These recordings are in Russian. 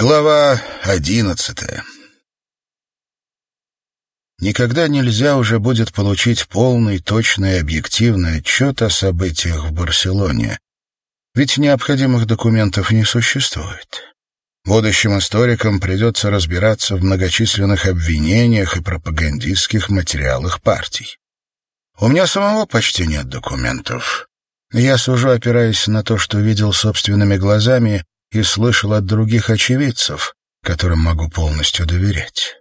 Глава одиннадцатая Никогда нельзя уже будет получить полный, точный и объективный отчет о событиях в Барселоне, ведь необходимых документов не существует. Будущим историкам придется разбираться в многочисленных обвинениях и пропагандистских материалах партий. У меня самого почти нет документов. Я сужу, опираясь на то, что видел собственными глазами и слышал от других очевидцев, которым могу полностью доверять.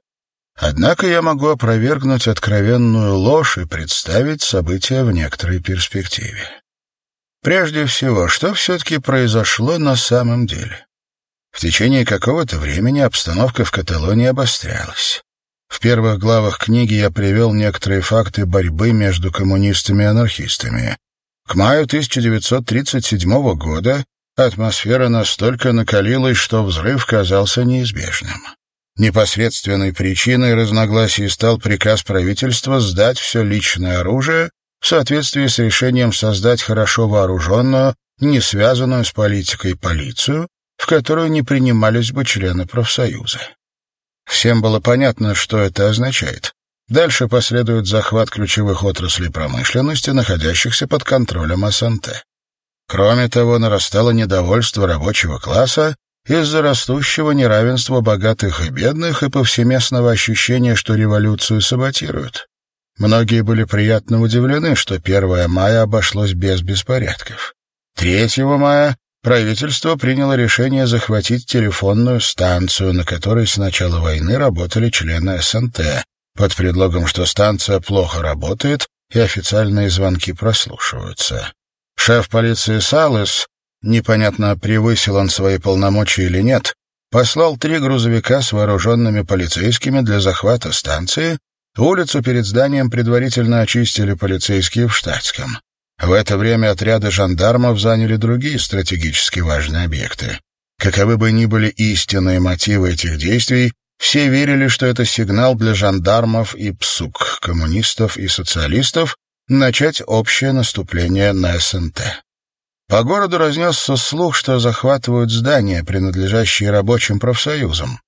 Однако я могу опровергнуть откровенную ложь и представить события в некоторой перспективе. Прежде всего, что все-таки произошло на самом деле? В течение какого-то времени обстановка в Каталонии обострялась. В первых главах книги я привел некоторые факты борьбы между коммунистами и анархистами. К маю 1937 года атмосфера настолько накалилась, что взрыв казался неизбежным. Непосредственной причиной разногласий стал приказ правительства сдать все личное оружие в соответствии с решением создать хорошо вооруженную, не связанную с политикой полицию, в которую не принимались бы члены профсоюза. Всем было понятно, что это означает. Дальше последует захват ключевых отраслей промышленности, находящихся под контролем СНТ. Кроме того, нарастало недовольство рабочего класса из-за растущего неравенства богатых и бедных и повсеместного ощущения, что революцию саботируют. Многие были приятно удивлены, что 1 мая обошлось без беспорядков. 3 мая правительство приняло решение захватить телефонную станцию, на которой с начала войны работали члены СНТ, под предлогом, что станция плохо работает и официальные звонки прослушиваются. Шеф полиции Салес, непонятно, превысил он свои полномочия или нет, послал три грузовика с вооруженными полицейскими для захвата станции. Улицу перед зданием предварительно очистили полицейские в штатском. В это время отряды жандармов заняли другие стратегически важные объекты. Каковы бы ни были истинные мотивы этих действий, все верили, что это сигнал для жандармов и ПСУК, коммунистов и социалистов, начать общее наступление на СНТ. По городу разнесся слух, что захватывают здания, принадлежащие рабочим профсоюзам.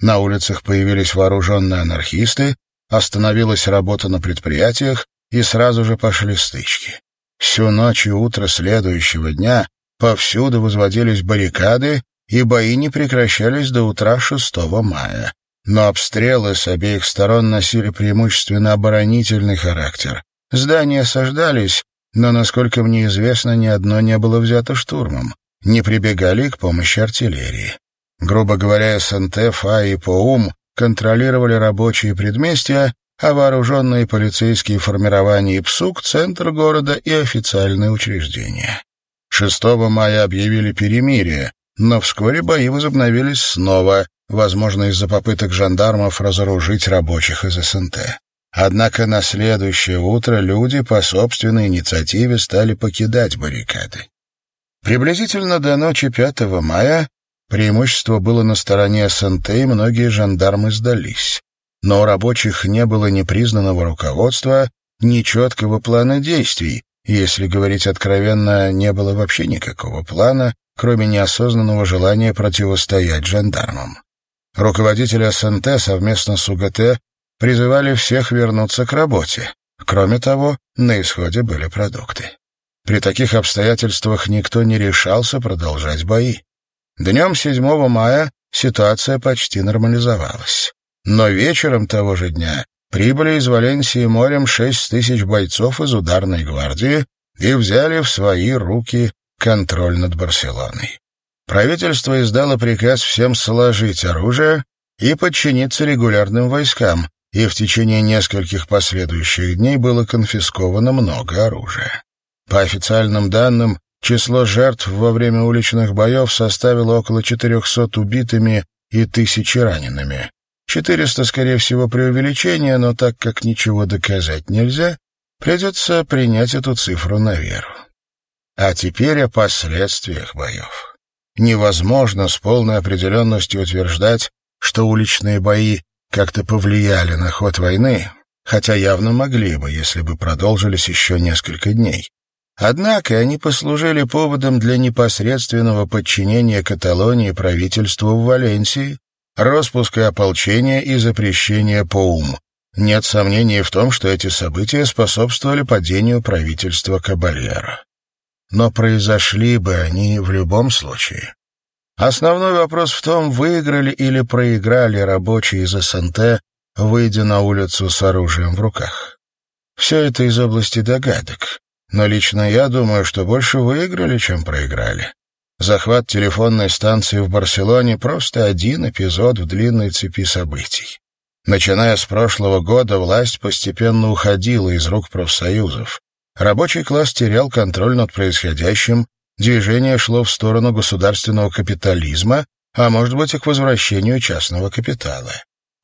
На улицах появились вооруженные анархисты, остановилась работа на предприятиях, и сразу же пошли стычки. Всю ночь и утро следующего дня повсюду возводились баррикады, и бои не прекращались до утра 6 мая. Но обстрелы с обеих сторон носили преимущественно оборонительный характер. Здания осаждались, но, насколько мне известно, ни одно не было взято штурмом. Не прибегали к помощи артиллерии. Грубо говоря, СНТ, ФА и ПОУМ контролировали рабочие предместья, а вооруженные полицейские формирования и ПСУК — центр города и официальные учреждения. 6 мая объявили перемирие, но вскоре бои возобновились снова, возможно, из-за попыток жандармов разоружить рабочих из СНТ. Однако на следующее утро люди по собственной инициативе стали покидать баррикады. Приблизительно до ночи 5 мая преимущество было на стороне СНТ, и многие жандармы сдались. Но у рабочих не было ни признанного руководства, ни четкого плана действий. Если говорить откровенно, не было вообще никакого плана, кроме неосознанного желания противостоять жандармам. Руководители СНТ совместно с УГТ призывали всех вернуться к работе. Кроме того, на исходе были продукты. При таких обстоятельствах никто не решался продолжать бои. Днем 7 мая ситуация почти нормализовалась. Но вечером того же дня прибыли из Валенсии морем 6 тысяч бойцов из ударной гвардии и взяли в свои руки контроль над Барселоной. Правительство издало приказ всем сложить оружие и подчиниться регулярным войскам, и в течение нескольких последующих дней было конфисковано много оружия. По официальным данным, число жертв во время уличных боев составило около 400 убитыми и тысячи ранеными. 400, скорее всего, преувеличение, но так как ничего доказать нельзя, придется принять эту цифру на веру. А теперь о последствиях боев. Невозможно с полной определенностью утверждать, что уличные бои как-то повлияли на ход войны, хотя явно могли бы, если бы продолжились еще несколько дней. Однако они послужили поводом для непосредственного подчинения Каталонии правительству в Валенсии, распуска ополчения и запрещения ПОУМ. Нет сомнений в том, что эти события способствовали падению правительства Кабальера. Но произошли бы они в любом случае. Основной вопрос в том, выиграли или проиграли рабочие из СНТ, выйдя на улицу с оружием в руках. Все это из области догадок. Но лично я думаю, что больше выиграли, чем проиграли. Захват телефонной станции в Барселоне — просто один эпизод в длинной цепи событий. Начиная с прошлого года власть постепенно уходила из рук профсоюзов. Рабочий класс терял контроль над происходящим, движение шло в сторону государственного капитализма, а может быть и к возвращению частного капитала.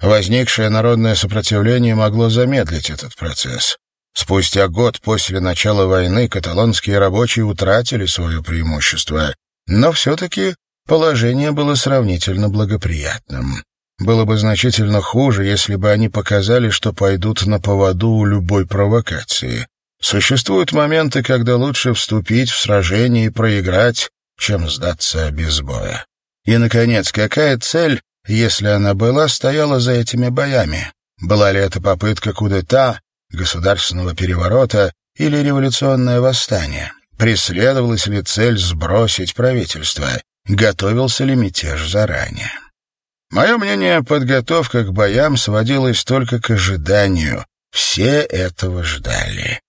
Возникшее народное сопротивление могло замедлить этот процесс. Спустя год после начала войны каталонские рабочие утратили свое преимущество, но все-таки положение было сравнительно благоприятным. Было бы значительно хуже, если бы они показали, что пойдут на поводу у любой провокации. Существуют моменты, когда лучше вступить в сражение и проиграть, чем сдаться без боя. И, наконец, какая цель, если она была, стояла за этими боями? Была ли это попытка кудета, государственного переворота или революционное восстание? Преследовалась ли цель сбросить правительство? Готовился ли мятеж заранее? Мое мнение, подготовка к боям сводилась только к ожиданию. Все этого ждали.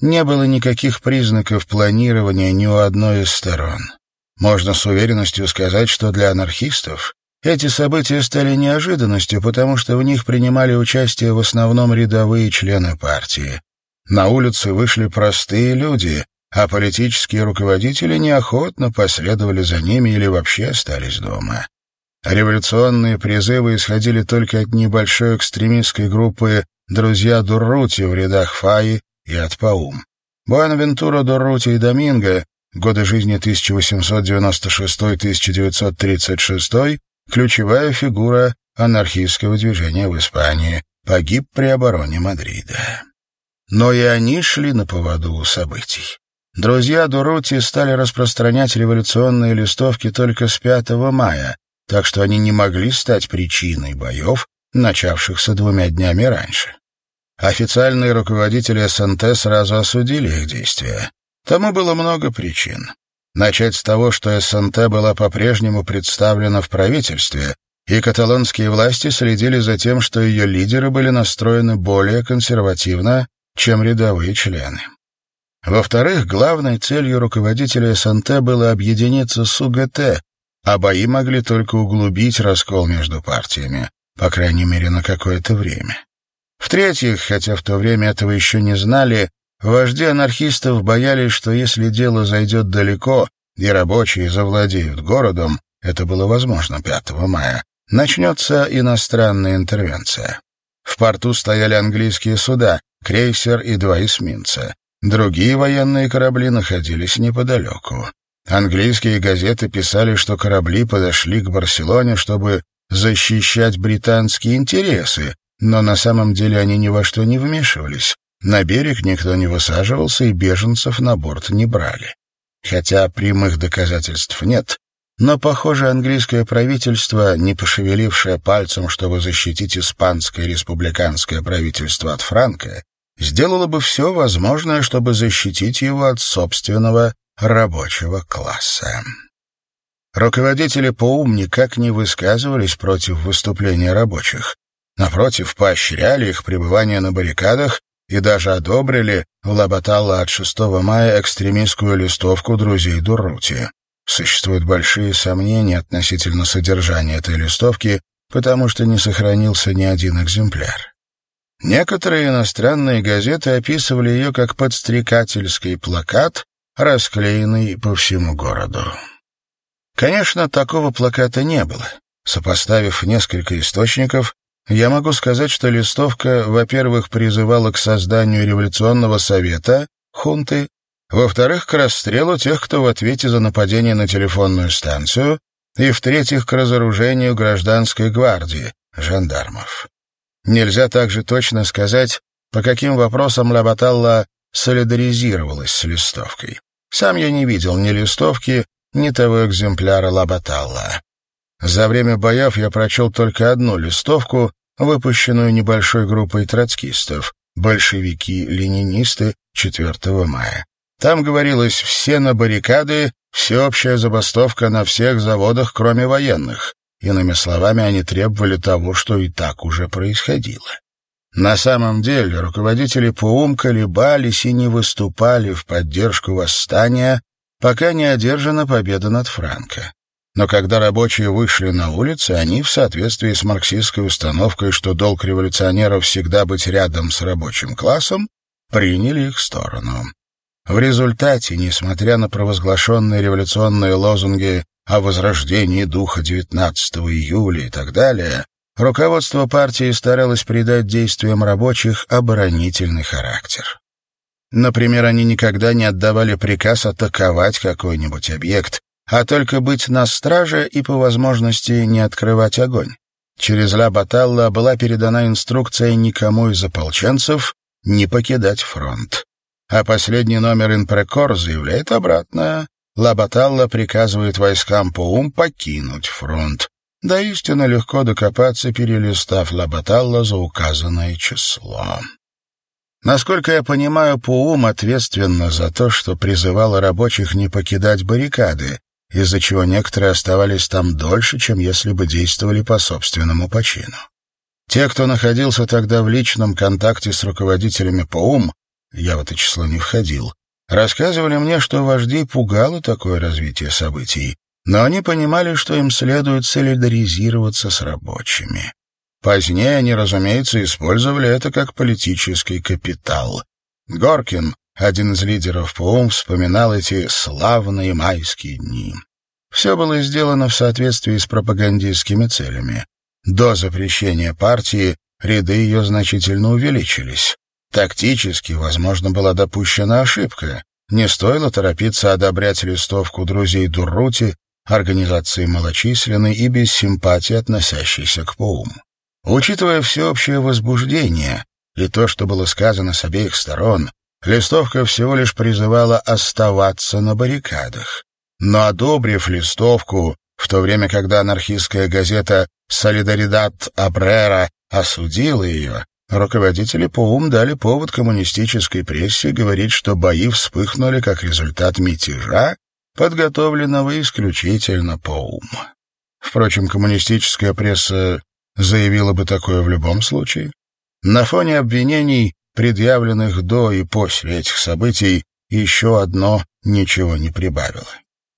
Не было никаких признаков планирования ни у одной из сторон. Можно с уверенностью сказать, что для анархистов эти события стали неожиданностью, потому что в них принимали участие в основном рядовые члены партии. На улицы вышли простые люди, а политические руководители неохотно последовали за ними или вообще остались дома. Революционные призывы исходили только от небольшой экстремистской группы «Друзья Дуррути» в рядах Фаи и от Паум. Буэнавентура Дуррути и Доминго, годы жизни 1896-1936, ключевая фигура анархистского движения в Испании, погиб при обороне Мадрида. Но и они шли на поводу у событий. Друзья Дурути стали распространять революционные листовки только с 5 мая, так что они не могли стать причиной боев, начавшихся двумя днями раньше. Официальные руководители СНТ сразу осудили их действия. Тому было много причин. Начать с того, что СНТ была по-прежнему представлена в правительстве, и каталонские власти следили за тем, что ее лидеры были настроены более консервативно, чем рядовые члены. Во-вторых, главной целью руководителя СНТ было объединиться с УГТ, а бои могли только углубить раскол между партиями, по крайней мере, на какое-то время. В-третьих, хотя в то время этого еще не знали, Вожди анархистов боялись, что если дело зайдет далеко, и рабочие завладеют городом, это было возможно 5 мая, начнется иностранная интервенция. В порту стояли английские суда, крейсер и два эсминца. Другие военные корабли находились неподалеку. Английские газеты писали, что корабли подошли к Барселоне, чтобы защищать британские интересы, но на самом деле они ни во что не вмешивались. На берег никто не высаживался и беженцев на борт не брали. Хотя прямых доказательств нет, но, похоже, английское правительство, не пошевелившее пальцем, чтобы защитить испанское республиканское правительство от Франка, сделало бы все возможное, чтобы защитить его от собственного рабочего класса. Руководители ПОУМ никак не высказывались против выступления рабочих. Напротив, поощряли их пребывание на баррикадах и даже одобрили в Лабаталла от 6 мая экстремистскую листовку друзей Дуррути. Существуют большие сомнения относительно содержания этой листовки, потому что не сохранился ни один экземпляр. Некоторые иностранные газеты описывали ее как подстрекательский плакат, расклеенный по всему городу. Конечно, такого плаката не было. Сопоставив несколько источников, я могу сказать, что листовка, во-первых, призывала к созданию революционного совета, хунты, во-вторых, к расстрелу тех, кто в ответе за нападение на телефонную станцию, и, в-третьих, к разоружению гражданской гвардии, жандармов. Нельзя также точно сказать, по каким вопросам Лабаталла солидаризировалась с листовкой. Сам я не видел ни листовки, ни того экземпляра Лабаталла. За время боев я прочел только одну листовку, выпущенную небольшой группой троцкистов, большевики-ленинисты 4 мая. Там говорилось «все на баррикады, всеобщая забастовка на всех заводах, кроме военных». Иными словами, они требовали того, что и так уже происходило. На самом деле руководители ПУМ колебались и не выступали в поддержку восстания, пока не одержана победа над Франко. Но когда рабочие вышли на улицы, они, в соответствии с марксистской установкой, что долг революционеров всегда быть рядом с рабочим классом, приняли их сторону. В результате, несмотря на провозглашенные революционные лозунги о возрождении духа 19 июля и так далее, руководство партии старалось придать действиям рабочих оборонительный характер. Например, они никогда не отдавали приказ атаковать какой-нибудь объект, а только быть на страже и, по возможности, не открывать огонь. Через Ла Баталла была передана инструкция никому из ополченцев не покидать фронт. А последний номер Инпрекор заявляет обратное. Лабаталла приказывает войскам Паум покинуть фронт. Да истинно легко докопаться, перелистав Лабаталла за указанное число. Насколько я понимаю, Паум ответственна за то, что призывала рабочих не покидать баррикады, из-за чего некоторые оставались там дольше, чем если бы действовали по собственному почину. Те, кто находился тогда в личном контакте с руководителями ПОУМ, я в это число не входил, рассказывали мне, что вождей пугало такое развитие событий, но они понимали, что им следует солидаризироваться с рабочими. Позднее они, разумеется, использовали это как политический капитал. Горкин, один из лидеров ПОУМ, вспоминал эти славные майские дни. Все было сделано в соответствии с пропагандистскими целями. До запрещения партии ряды ее значительно увеличились. Тактически, возможно, была допущена ошибка. Не стоило торопиться одобрять листовку друзей Дуррути, организации малочисленной и без симпатии относящейся к ПОУМ. Учитывая всеобщее возбуждение и то, что было сказано с обеих сторон, листовка всего лишь призывала оставаться на баррикадах. Но одобрив листовку, в то время, когда анархистская газета «Солидаридад Абрера» осудила ее, Руководители ПОУМ дали повод коммунистической прессе говорить, что бои вспыхнули как результат мятежа, подготовленного исключительно ПОУМ. Впрочем, коммунистическая пресса заявила бы такое в любом случае. На фоне обвинений, предъявленных до и после этих событий, еще одно ничего не прибавило.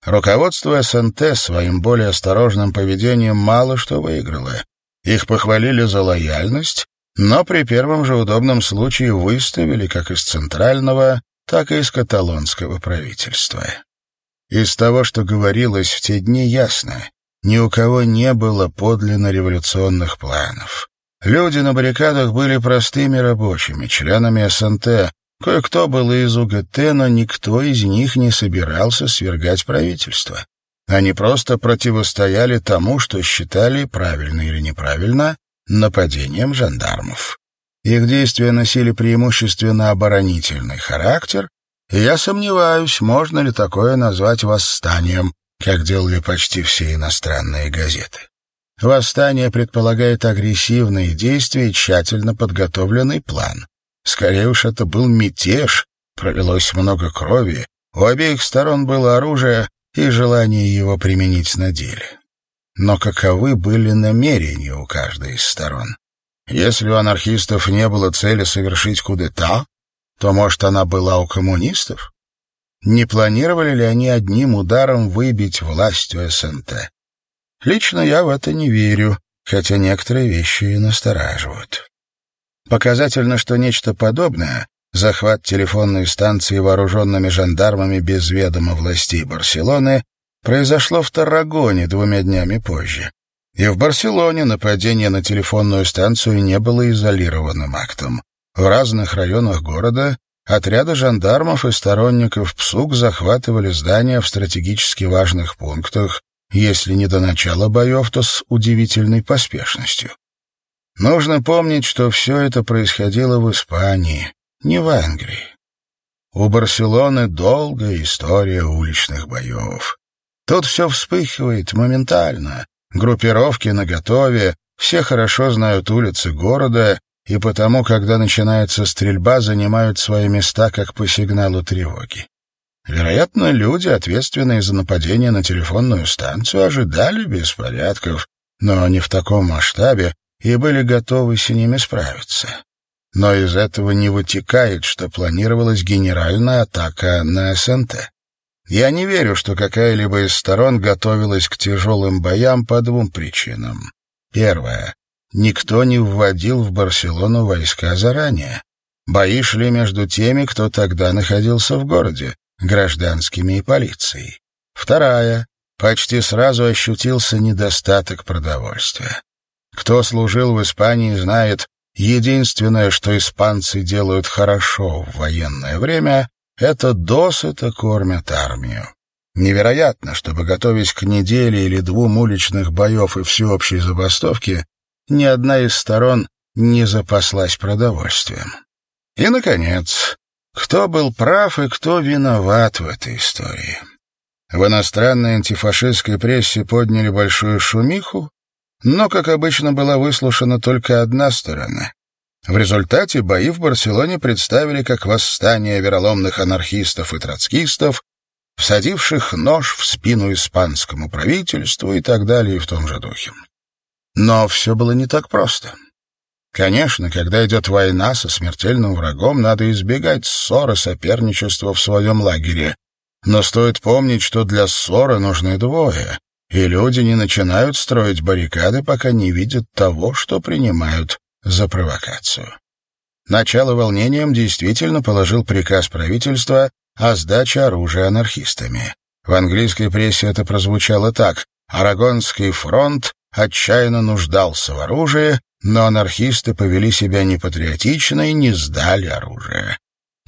Руководство СНТ своим более осторожным поведением мало что выиграло. Их похвалили за лояльность, но при первом же удобном случае выставили как из центрального, так и из каталонского правительства. Из того, что говорилось в те дни, ясно, ни у кого не было подлинно революционных планов. Люди на баррикадах были простыми рабочими, членами СНТ, кое-кто был из УГТ, но никто из них не собирался свергать правительство. Они просто противостояли тому, что считали, правильно или неправильно, нападением жандармов. Их действия носили преимущественно оборонительный характер, и я сомневаюсь, можно ли такое назвать восстанием, как делали почти все иностранные газеты. Восстание предполагает агрессивные действия и тщательно подготовленный план. Скорее уж это был мятеж, пролилось много крови, у обеих сторон было оружие и желание его применить на деле но каковы были намерения у каждой из сторон. Если у анархистов не было цели совершить кудета, то, может, она была у коммунистов? Не планировали ли они одним ударом выбить власть у СНТ? Лично я в это не верю, хотя некоторые вещи и настораживают. Показательно, что нечто подобное, захват телефонной станции вооруженными жандармами без ведома властей Барселоны, произошло в Таррагоне двумя днями позже. И в Барселоне нападение на телефонную станцию не было изолированным актом. В разных районах города отряды жандармов и сторонников ПСУК захватывали здания в стратегически важных пунктах, если не до начала боев, то с удивительной поспешностью. Нужно помнить, что все это происходило в Испании, не в Англии. у Барселоны долгая история уличных боев. Тут все вспыхивает моментально. Группировки наготове, все хорошо знают улицы города, и потому, когда начинается стрельба, занимают свои места как по сигналу тревоги. Вероятно, люди, ответственные за нападение на телефонную станцию, ожидали беспорядков, но не в таком масштабе, и были готовы с ними справиться но из этого не вытекает, что планировалась генеральная атака на СНТ. Я не верю, что какая-либо из сторон готовилась к тяжелым боям по двум причинам. Первое. Никто не вводил в Барселону войска заранее. Бои шли между теми, кто тогда находился в городе, гражданскими и полицией. Вторая. Почти сразу ощутился недостаток продовольствия. Кто служил в Испании, знает, Единственное, что испанцы делают хорошо в военное время, это досыта кормят армию. Невероятно, чтобы, готовясь к неделе или двум уличных боев и всеобщей забастовки, ни одна из сторон не запаслась продовольствием. И, наконец, кто был прав и кто виноват в этой истории? В иностранной антифашистской прессе подняли большую шумиху, но, как обычно, была выслушана только одна сторона. В результате бои в Барселоне представили как восстание вероломных анархистов и троцкистов, всадивших нож в спину испанскому правительству и так далее в том же духе. Но все было не так просто. Конечно, когда идет война со смертельным врагом, надо избегать ссоры, соперничества в своем лагере. Но стоит помнить, что для ссоры нужны двое, и люди не начинают строить баррикады, пока не видят того, что принимают за провокацию. Начало волнениям действительно положил приказ правительства о сдаче оружия анархистами. В английской прессе это прозвучало так. Арагонский фронт отчаянно нуждался в оружии, но анархисты повели себя непатриотично и не сдали оружие.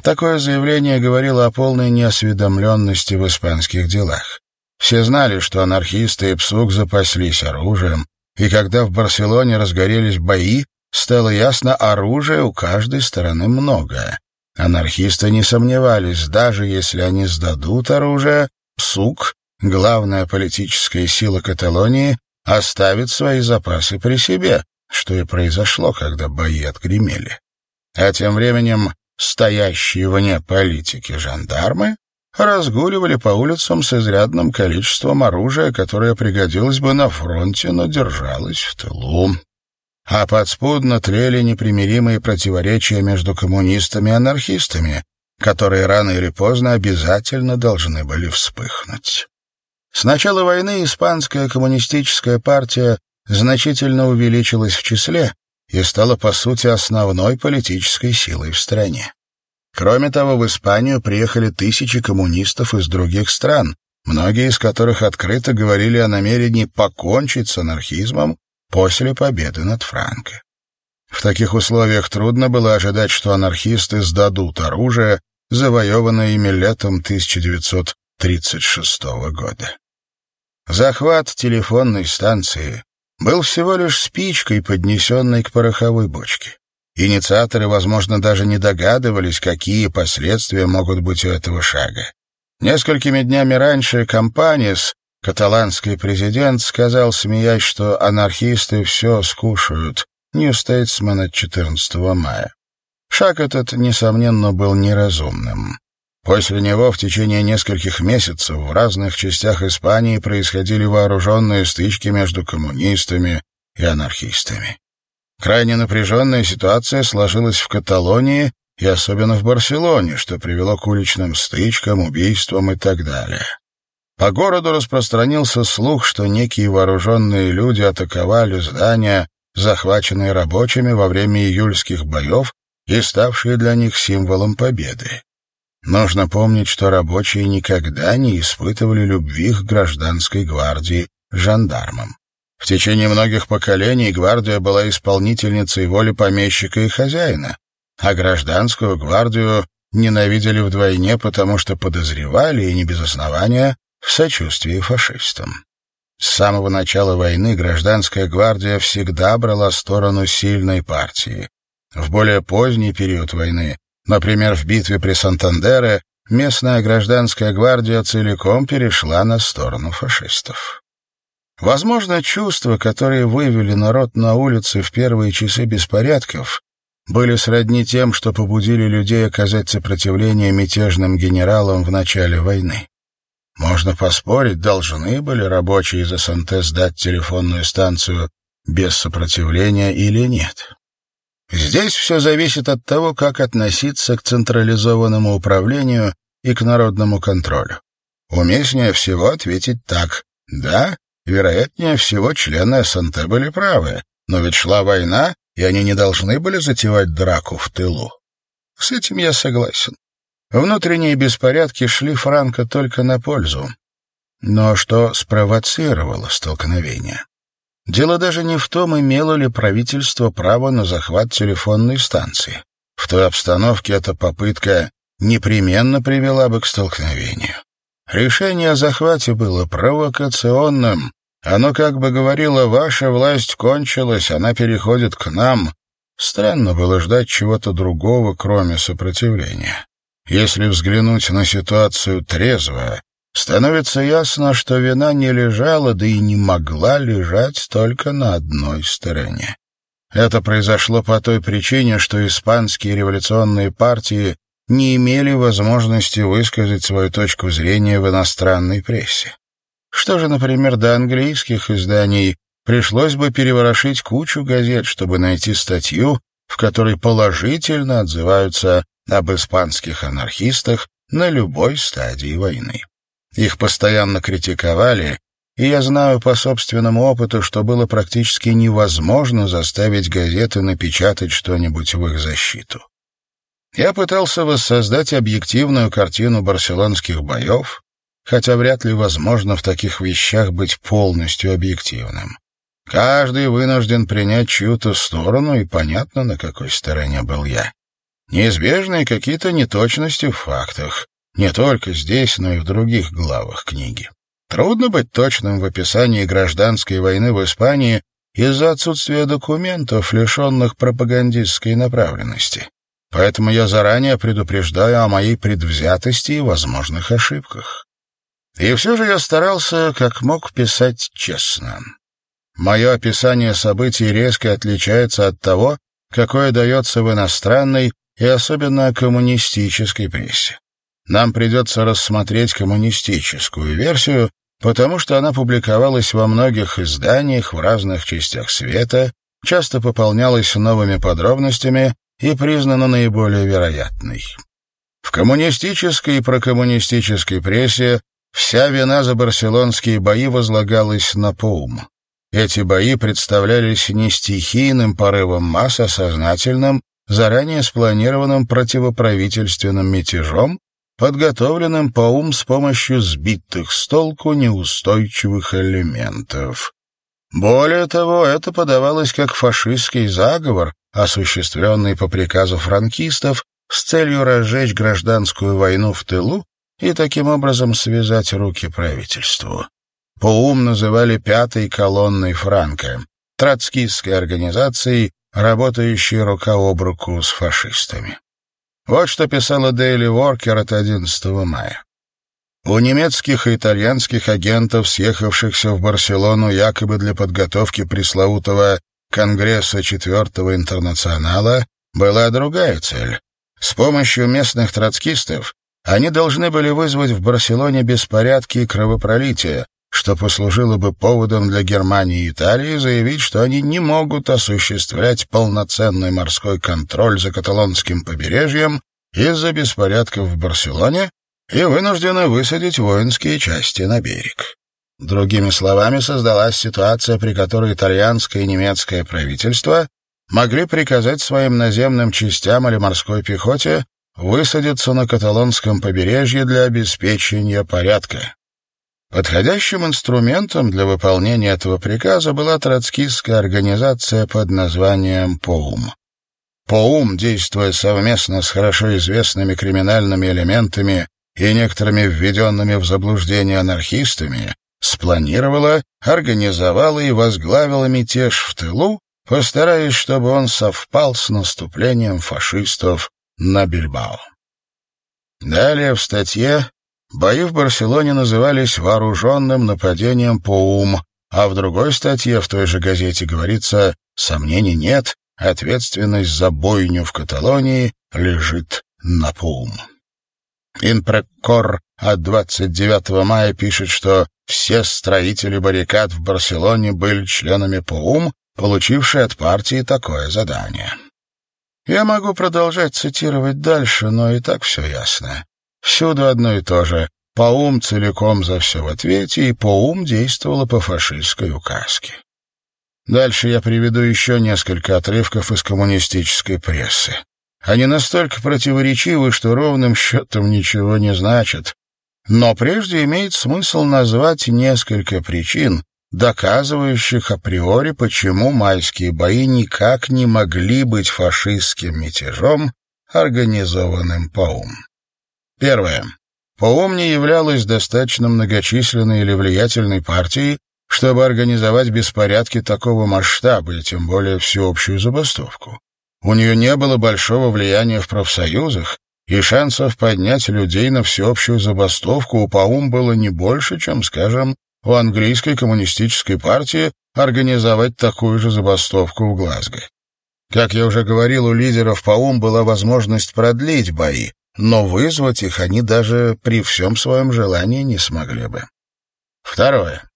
Такое заявление говорило о полной неосведомленности в испанских делах. Все знали, что анархисты и ПСУК запаслись оружием, и когда в Барселоне разгорелись бои, стало ясно, оружия у каждой стороны много. Анархисты не сомневались, даже если они сдадут оружие, ПСУК, главная политическая сила Каталонии, оставит свои запасы при себе, что и произошло, когда бои отгремели. А тем временем стоящие вне политики жандармы разгуливали по улицам с изрядным количеством оружия, которое пригодилось бы на фронте, но держалось в тылу. А подспудно тлели непримиримые противоречия между коммунистами и анархистами, которые рано или поздно обязательно должны были вспыхнуть. С начала войны испанская коммунистическая партия значительно увеличилась в числе и стала, по сути, основной политической силой в стране. Кроме того, в Испанию приехали тысячи коммунистов из других стран, многие из которых открыто говорили о намерении покончить с анархизмом после победы над Франко. В таких условиях трудно было ожидать, что анархисты сдадут оружие, завоеванное ими летом 1936 года. Захват телефонной станции был всего лишь спичкой, поднесенной к пороховой бочке. Инициаторы, возможно, даже не догадывались, какие последствия могут быть у этого шага. Несколькими днями раньше Компанис, каталанский президент, сказал, смеясь, что анархисты все скушают, Нью-Стейтсмен от 14 мая. Шаг этот, несомненно, был неразумным. После него в течение нескольких месяцев в разных частях Испании происходили вооруженные стычки между коммунистами и анархистами. Крайне напряженная ситуация сложилась в Каталонии и особенно в Барселоне, что привело к уличным стычкам, убийствам и так далее. По городу распространился слух, что некие вооруженные люди атаковали здания, захваченные рабочими во время июльских боев и ставшие для них символом победы. Нужно помнить, что рабочие никогда не испытывали любви к гражданской гвардии, жандармам. В течение многих поколений гвардия была исполнительницей воли помещика и хозяина, а гражданскую гвардию ненавидели вдвойне, потому что подозревали, и не без основания, в сочувствии фашистам. С самого начала войны гражданская гвардия всегда брала сторону сильной партии. В более поздний период войны Например, в битве при Сантандере местная гражданская гвардия целиком перешла на сторону фашистов. Возможно, чувства, которые вывели народ на улицы в первые часы беспорядков, были сродни тем, что побудили людей оказать сопротивление мятежным генералам в начале войны. Можно поспорить, должны были рабочие из СНТ сдать телефонную станцию без сопротивления или нет. Здесь все зависит от того, как относиться к централизованному управлению и к народному контролю. Уместнее всего ответить так. Да, вероятнее всего члены СНТ были правы, но ведь шла война, и они не должны были затевать драку в тылу. С этим я согласен. Внутренние беспорядки шли Франко только на пользу. Но что спровоцировало столкновение? Дело даже не в том, имело ли правительство право на захват телефонной станции. В той обстановке эта попытка непременно привела бы к столкновению. Решение о захвате было провокационным. Оно как бы говорило, ваша власть кончилась, она переходит к нам. Странно было ждать чего-то другого, кроме сопротивления. Если взглянуть на ситуацию трезво, становится ясно, что вина не лежала, да и не могла лежать только на одной стороне. Это произошло по той причине, что испанские революционные партии не имели возможности высказать свою точку зрения в иностранной прессе. Что же, например, до английских изданий пришлось бы переворошить кучу газет, чтобы найти статью, в которой положительно отзываются об испанских анархистах на любой стадии войны. Их постоянно критиковали, и я знаю по собственному опыту, что было практически невозможно заставить газеты напечатать что-нибудь в их защиту. Я пытался воссоздать объективную картину барселонских боев, хотя вряд ли возможно в таких вещах быть полностью объективным. Каждый вынужден принять чью-то сторону, и понятно, на какой стороне был я. Неизбежны какие-то неточности в фактах, не только здесь, но и в других главах книги. Трудно быть точным в описании гражданской войны в Испании из-за отсутствия документов, лишенных пропагандистской направленности. Поэтому я заранее предупреждаю о моей предвзятости и возможных ошибках. И все же я старался, как мог, писать честно. Мое описание событий резко отличается от того, какое дается в иностранной и особенно коммунистической прессе. Нам придется рассмотреть коммунистическую версию, потому что она публиковалась во многих изданиях в разных частях света, часто пополнялась новыми подробностями и признана наиболее вероятной. В коммунистической и прокоммунистической прессе вся вина за барселонские бои возлагалась на Паум. Эти бои представлялись не стихийным порывом масс, а сознательным, заранее спланированным противоправительственным мятежом, подготовленным по ум с помощью сбитых с толку неустойчивых элементов. Более того, это подавалось как фашистский заговор, осуществленный по приказу франкистов с целью разжечь гражданскую войну в тылу и таким образом связать руки правительству. По ум называли пятой колонной Франка, троцкистской организацией, работающей рука об руку с фашистами. Вот что писала Daily Worker от 11 мая. У немецких и итальянских агентов, съехавшихся в Барселону якобы для подготовки пресловутого Конгресса Четвертого Интернационала, была другая цель. С помощью местных троцкистов они должны были вызвать в Барселоне беспорядки и кровопролитие, что послужило бы поводом для Германии и Италии заявить, что они не могут осуществлять полноценный морской контроль за каталонским побережьем из-за беспорядков в Барселоне и вынуждены высадить воинские части на берег. Другими словами, создалась ситуация, при которой итальянское и немецкое правительство могли приказать своим наземным частям или морской пехоте высадиться на каталонском побережье для обеспечения порядка. Подходящим инструментом для выполнения этого приказа была троцкистская организация под названием «ПОУМ». ПОУМ, действуя совместно с хорошо известными криминальными элементами и некоторыми введенными в заблуждение анархистами, спланировала, организовала и возглавила мятеж в тылу, постараясь, чтобы он совпал с наступлением фашистов на Бильбао. Далее в статье бои в Барселоне назывались «вооруженным нападением по ум», а в другой статье в той же газете говорится «сомнений нет, ответственность за бойню в Каталонии лежит на Пум». Инпреккор от 29 мая пишет, что все строители баррикад в Барселоне были членами ПОУМ, получившие от партии такое задание. Я могу продолжать цитировать дальше, но и так все ясно. Всюду одно и то же. Паум целиком за все в ответе, и Паум действовала по фашистской указке. Дальше я приведу еще несколько отрывков из коммунистической прессы. Они настолько противоречивы, что ровным счетом ничего не значат. Но прежде имеет смысл назвать несколько причин, доказывающих априори, почему майские бои никак не могли быть фашистским мятежом, организованным ПАУМ. Первое. ПАУМ не являлась достаточно многочисленной или влиятельной партией, чтобы организовать беспорядки такого масштаба и тем более всеобщую забастовку. У нее не было большого влияния в профсоюзах, и шансов поднять людей на всеобщую забастовку у ПАУМ было не больше, чем, скажем, у английской коммунистической партии организовать такую же забастовку в Глазго. Как я уже говорил, у лидеров ПАУМ была возможность продлить бои, но вызвать их они даже при всем своем желании не смогли бы. Второе.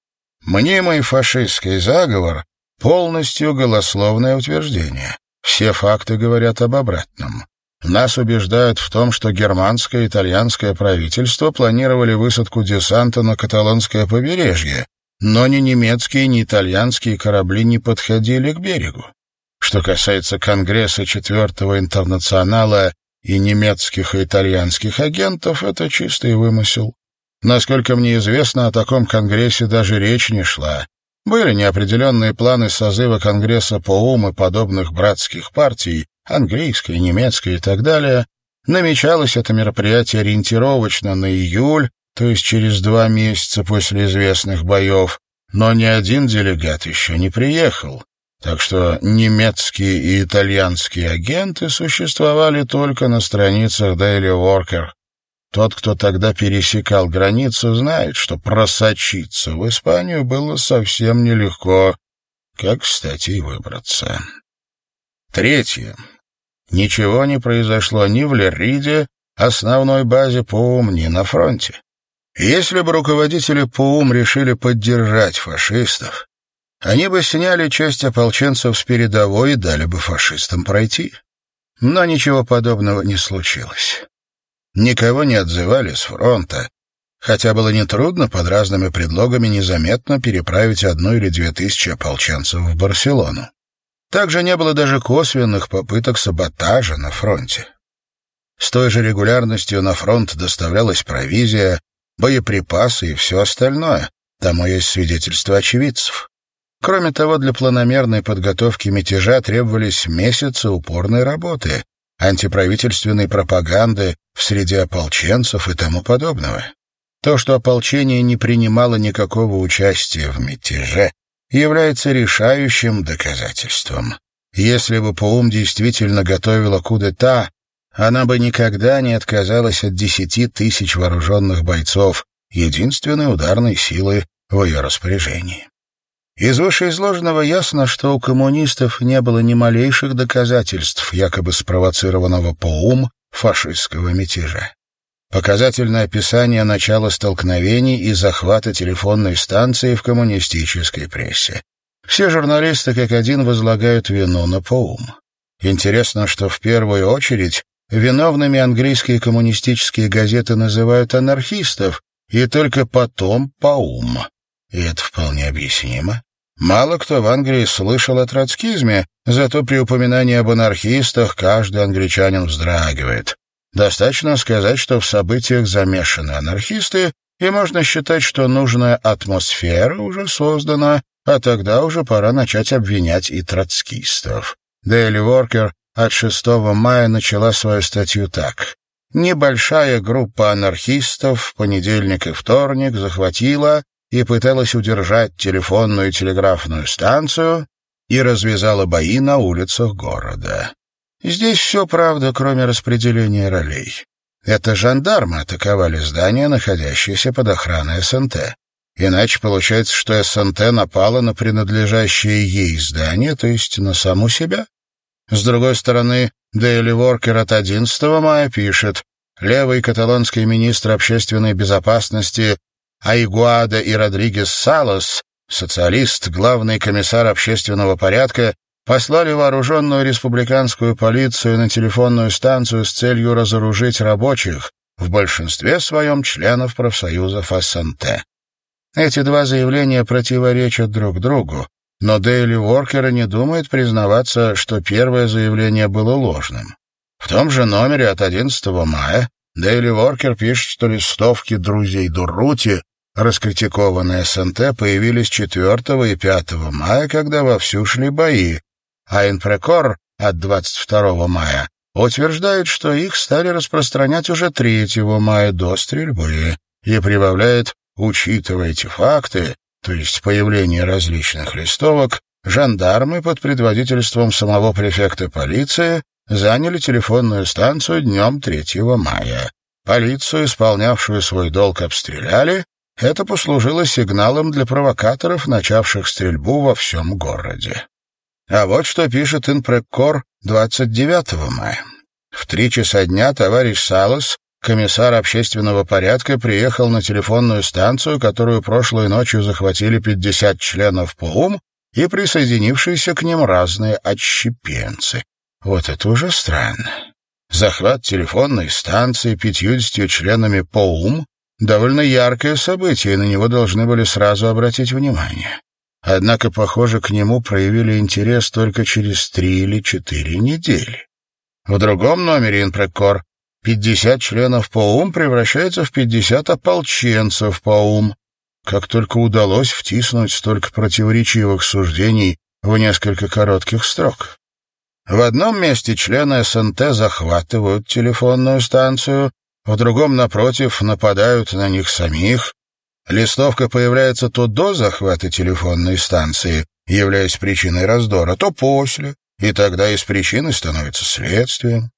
Мнимый фашистский заговор — полностью голословное утверждение. Все факты говорят об обратном. Нас убеждают в том, что германское и итальянское правительство планировали высадку десанта на каталонское побережье, но ни немецкие, ни итальянские корабли не подходили к берегу. Что касается Конгресса Четвертого Интернационала и немецких и итальянских агентов, это чистый вымысел. Насколько мне известно, о таком Конгрессе даже речь не шла. Были неопределенные планы созыва Конгресса по ум и подобных братских партий, английская, немецкая и так далее, намечалось это мероприятие ориентировочно на июль, то есть через два месяца после известных боев, но ни один делегат еще не приехал, так что немецкие и итальянские агенты существовали только на страницах Daily Worker. Тот, кто тогда пересекал границу, знает, что просочиться в Испанию было совсем нелегко, как, кстати, и выбраться. Третье. Ничего не произошло ни в Лериде, основной базе ПУМ, ни на фронте. Если бы руководители ПУМ решили поддержать фашистов, они бы сняли часть ополченцев с передовой и дали бы фашистам пройти. Но ничего подобного не случилось. Никого не отзывали с фронта, хотя было нетрудно под разными предлогами незаметно переправить одну или две тысячи ополченцев в Барселону. Также не было даже косвенных попыток саботажа на фронте. С той же регулярностью на фронт доставлялась провизия, боеприпасы и все остальное. Тому есть свидетельства очевидцев. Кроме того, для планомерной подготовки мятежа требовались месяцы упорной работы, антиправительственной пропаганды в среде ополченцев и тому подобного. То, что ополчение не принимало никакого участия в мятеже, является решающим доказательством. Если бы Паум действительно готовила кудета, она бы никогда не отказалась от десяти тысяч вооруженных бойцов, единственной ударной силы в ее распоряжении. Из вышеизложенного ясно, что у коммунистов не было ни малейших доказательств якобы спровоцированного Паум фашистского мятежа. Показательное описание начала столкновений и захвата телефонной станции в коммунистической прессе. Все журналисты как один возлагают вину на Поум. Интересно, что в первую очередь виновными английские коммунистические газеты называют анархистов, и только потом Паум. И это вполне объяснимо. Мало кто в Англии слышал о троцкизме, зато при упоминании об анархистах каждый англичанин вздрагивает. Достаточно сказать, что в событиях замешаны анархисты, и можно считать, что нужная атмосфера уже создана, а тогда уже пора начать обвинять и троцкистов. Daily Worker от 6 мая начала свою статью так. Небольшая группа анархистов в понедельник и вторник захватила и пыталась удержать телефонную и телеграфную станцию и развязала бои на улицах города. Здесь все правда, кроме распределения ролей. Это жандармы атаковали здание, находящееся под охраной СНТ. Иначе получается, что СНТ напала на принадлежащее ей здание, то есть на саму себя. С другой стороны, Дейли Воркер от 11 мая пишет, левый каталонский министр общественной безопасности Айгуада и Родригес Салос, социалист, главный комиссар общественного порядка, послали вооруженную республиканскую полицию на телефонную станцию с целью разоружить рабочих, в большинстве своем членов профсоюзов СНТ. Эти два заявления противоречат друг другу, но Дейли Уоркер не думает признаваться, что первое заявление было ложным. В том же номере от 11 мая Дейли Уоркер пишет, что листовки друзей Дуррути, раскритикованные СНТ, появились 4 и 5 мая, когда вовсю шли бои, а Инпрекор от 22 мая утверждает, что их стали распространять уже 3 мая до стрельбы и прибавляет, учитывая эти факты, то есть появление различных листовок, жандармы под предводительством самого префекта полиции заняли телефонную станцию днем 3 мая. Полицию, исполнявшую свой долг, обстреляли. Это послужило сигналом для провокаторов, начавших стрельбу во всем городе. А вот что пишет Инпреккор 29 мая. В три часа дня товарищ Салос, комиссар общественного порядка, приехал на телефонную станцию, которую прошлой ночью захватили 50 членов ПОУМ и присоединившиеся к ним разные отщепенцы. Вот это уже странно. Захват телефонной станции пятьюдесятью членами ПОУМ — довольно яркое событие, и на него должны были сразу обратить внимание. Однако, похоже, к нему проявили интерес только через три или четыре недели. В другом номере Инпрекор 50 членов ПОУМ превращается в 50 ополченцев ПОУМ. Как только удалось втиснуть столько противоречивых суждений в несколько коротких строк. В одном месте члены СНТ захватывают телефонную станцию, в другом, напротив, нападают на них самих, Листовка появляется то до захвата телефонной станции, являясь причиной раздора, то после, и тогда из причины становится следствием.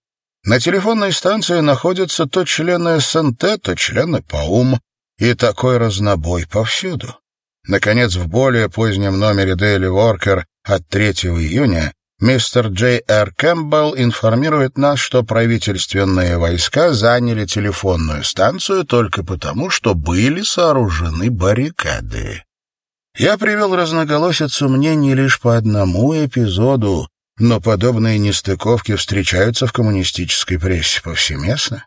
На телефонной станции находятся то члены СНТ, то члены ПАУМ, и такой разнобой повсюду. Наконец, в более позднем номере Daily Worker от 3 июня Мистер Джей Р. Кэмпбелл информирует нас, что правительственные войска заняли телефонную станцию только потому, что были сооружены баррикады. Я привел разноголосицу мнений лишь по одному эпизоду, но подобные нестыковки встречаются в коммунистической прессе повсеместно.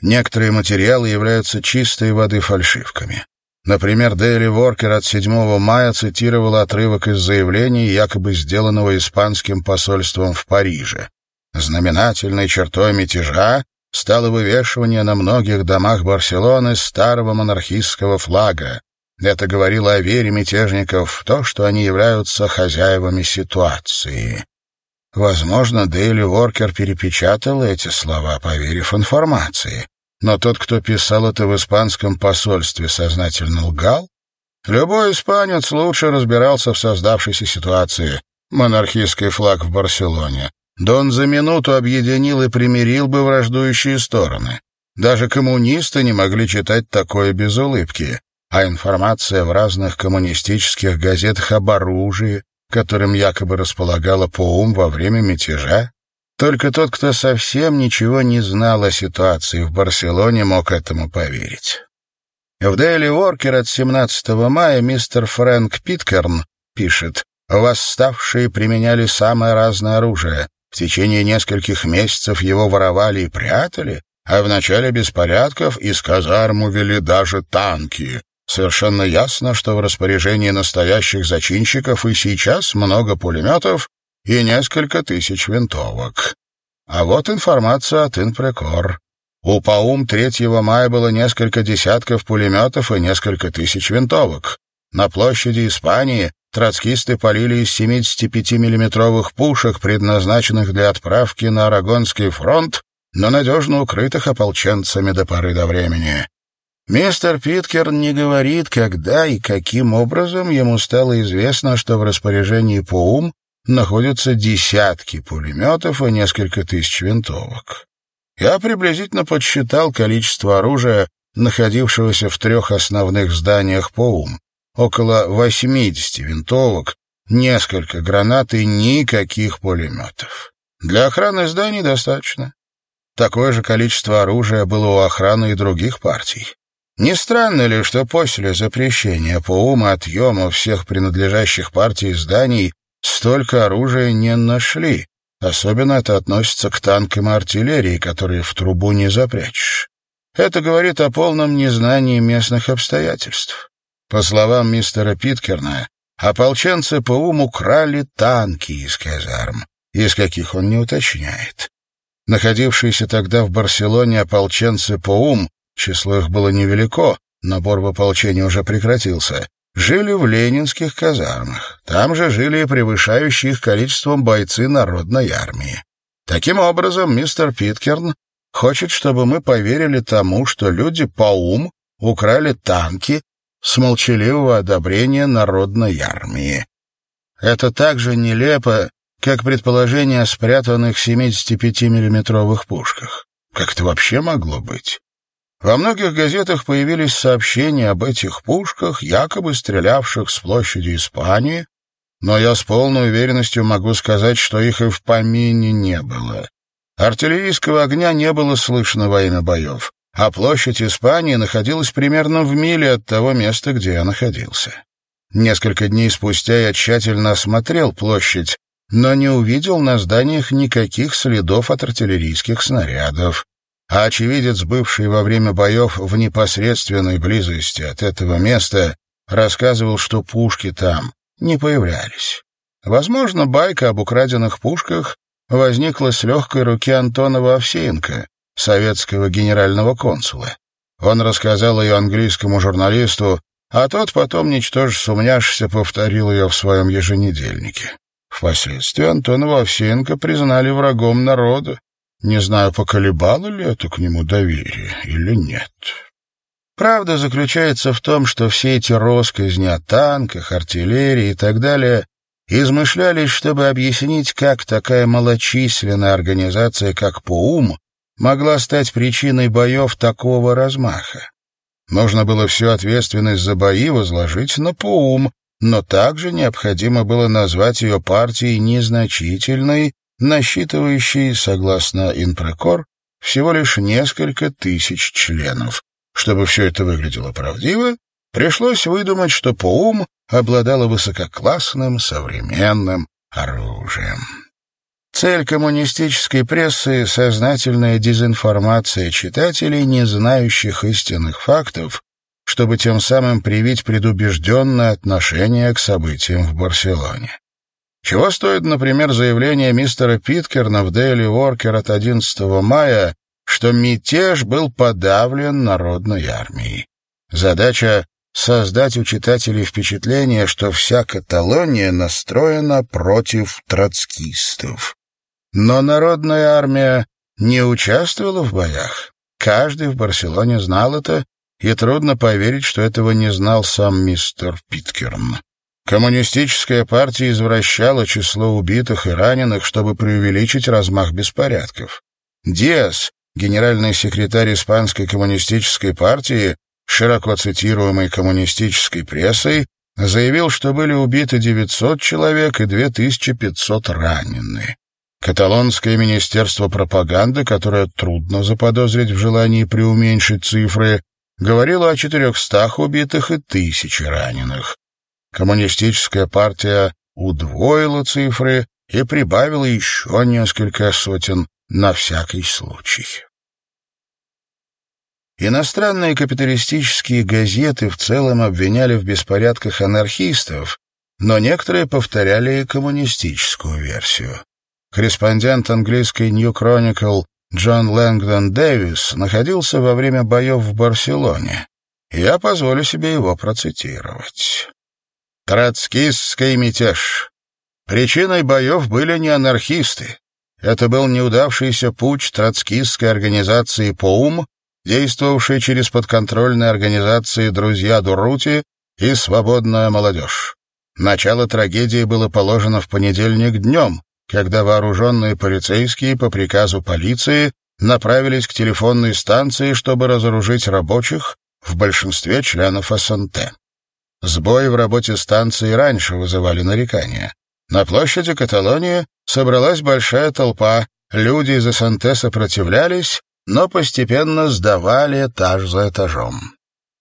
Некоторые материалы являются чистой воды фальшивками. Например, Дейли Воркер от 7 мая цитировал отрывок из заявления, якобы сделанного испанским посольством в Париже. Знаменательной чертой мятежа стало вывешивание на многих домах Барселоны старого монархистского флага. Это говорило о вере мятежников в то, что они являются хозяевами ситуации. Возможно, Дейли Воркер перепечатал эти слова, поверив информации. Но тот, кто писал это в испанском посольстве, сознательно лгал? Любой испанец лучше разбирался в создавшейся ситуации. Монархистский флаг в Барселоне. Дон за минуту объединил и примирил бы враждующие стороны. Даже коммунисты не могли читать такое без улыбки. А информация в разных коммунистических газетах об оружии, которым якобы располагала ПОУМ во время мятежа, только тот, кто совсем ничего не знал о ситуации в Барселоне, мог этому поверить. В Daily Worker от 17 мая мистер Фрэнк Питкерн пишет, «Восставшие применяли самое разное оружие. В течение нескольких месяцев его воровали и прятали, а в начале беспорядков из казарм увели даже танки. Совершенно ясно, что в распоряжении настоящих зачинщиков и сейчас много пулеметов, и несколько тысяч винтовок. А вот информация от Инпрекор. У Паум 3 мая было несколько десятков пулеметов и несколько тысяч винтовок. На площади Испании троцкисты полили из 75 миллиметровых пушек, предназначенных для отправки на Арагонский фронт, но надежно укрытых ополченцами до поры до времени. Мистер Питкер не говорит, когда и каким образом ему стало известно, что в распоряжении ПУМ находятся десятки пулеметов и несколько тысяч винтовок. Я приблизительно подсчитал количество оружия, находившегося в трех основных зданиях ПОУМ. Около 80 винтовок, несколько гранат и никаких пулеметов. Для охраны зданий достаточно. Такое же количество оружия было у охраны и других партий. Не странно ли, что после запрещения ПОУМ отъема всех принадлежащих партии зданий столько оружия не нашли? Особенно это относится к танкам и артиллерии, которые в трубу не запрячешь. Это говорит о полном незнании местных обстоятельств. По словам мистера Питкерна, ополченцы по уму крали танки из казарм, из каких он не уточняет. Находившиеся тогда в Барселоне ополченцы по ум, число их было невелико, набор в ополчении уже прекратился, жили в ленинских казармах. Там же жили и превышающие их количеством бойцы народной армии. Таким образом, мистер Питкерн хочет, чтобы мы поверили тому, что люди по ум украли танки с молчаливого одобрения народной армии. Это так же нелепо, как предположение о спрятанных 75-миллиметровых пушках. Как это вообще могло быть? Во многих газетах появились сообщения об этих пушках, якобы стрелявших с площади Испании, но я с полной уверенностью могу сказать, что их и в помине не было. Артиллерийского огня не было слышно во имя боев, а площадь Испании находилась примерно в миле от того места, где я находился. Несколько дней спустя я тщательно осмотрел площадь, но не увидел на зданиях никаких следов от артиллерийских снарядов а очевидец, бывший во время боев в непосредственной близости от этого места, рассказывал, что пушки там не появлялись. Возможно, байка об украденных пушках возникла с легкой руки Антонова Овсеенко, советского генерального консула. Он рассказал ее английскому журналисту, а тот потом, ничтоже сумняшися, повторил ее в своем еженедельнике. Впоследствии Антонова Овсеенко признали врагом народа, не знаю, поколебало ли это к нему доверие или нет. Правда заключается в том, что все эти росказни о танках, артиллерии и так далее измышлялись, чтобы объяснить, как такая малочисленная организация, как ПОУМ, могла стать причиной боев такого размаха. Нужно было всю ответственность за бои возложить на ПОУМ, но также необходимо было назвать ее партией незначительной насчитывающий, согласно Инпрокор, всего лишь несколько тысяч членов. Чтобы все это выглядело правдиво, пришлось выдумать, что ПОУМ обладала высококлассным современным оружием. Цель коммунистической прессы — сознательная дезинформация читателей, не знающих истинных фактов, чтобы тем самым привить предубежденное отношение к событиям в Барселоне. Чего стоит, например, заявление мистера Питкерна в Daily Worker от 11 мая, что мятеж был подавлен народной армией. Задача — создать у читателей впечатление, что вся Каталония настроена против троцкистов. Но народная армия не участвовала в боях. Каждый в Барселоне знал это, и трудно поверить, что этого не знал сам мистер Питкерн. Коммунистическая партия извращала число убитых и раненых, чтобы преувеличить размах беспорядков. Диас, генеральный секретарь Испанской коммунистической партии, широко цитируемый коммунистической прессой, заявил, что были убиты 900 человек и 2500 ранены. Каталонское министерство пропаганды, которое трудно заподозрить в желании преуменьшить цифры, говорило о 400 убитых и тысяче раненых. Коммунистическая партия удвоила цифры и прибавила еще несколько сотен на всякий случай. Иностранные капиталистические газеты в целом обвиняли в беспорядках анархистов, но некоторые повторяли и коммунистическую версию. Корреспондент английской New Chronicle Джон Лэнгдон Дэвис находился во время боев в Барселоне. Я позволю себе его процитировать. Троцкистский мятеж. Причиной боев были не анархисты. Это был неудавшийся путь троцкистской организации ПОУМ, действовавшей через подконтрольные организации «Друзья Дурути» и «Свободная молодежь». Начало трагедии было положено в понедельник днем, когда вооруженные полицейские по приказу полиции направились к телефонной станции, чтобы разоружить рабочих, в большинстве членов СНТ. Сбои в работе станции раньше вызывали нарекания. На площади Каталонии собралась большая толпа, люди из СНТ сопротивлялись, но постепенно сдавали этаж за этажом.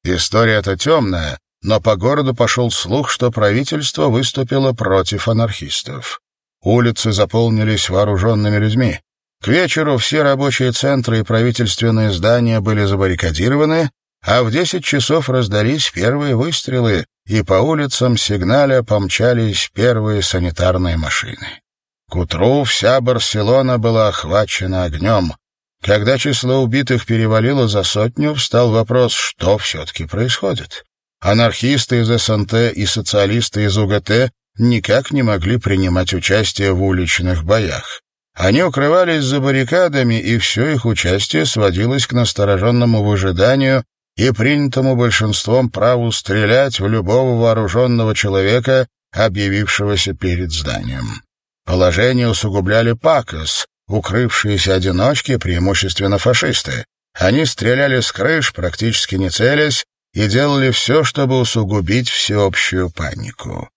История эта темная, но по городу пошел слух, что правительство выступило против анархистов. Улицы заполнились вооруженными людьми. К вечеру все рабочие центры и правительственные здания были забаррикадированы, а в десять часов раздались первые выстрелы, и по улицам сигналя помчались первые санитарные машины. К утру вся Барселона была охвачена огнем. Когда число убитых перевалило за сотню, встал вопрос, что все-таки происходит. Анархисты из СНТ и социалисты из УГТ никак не могли принимать участие в уличных боях. Они укрывались за баррикадами, и все их участие сводилось к настороженному выжиданию и принятому большинством праву стрелять в любого вооруженного человека, объявившегося перед зданием. Положение усугубляли ПАКОС, укрывшиеся одиночки, преимущественно фашисты. Они стреляли с крыш, практически не целясь, и делали все, чтобы усугубить всеобщую панику.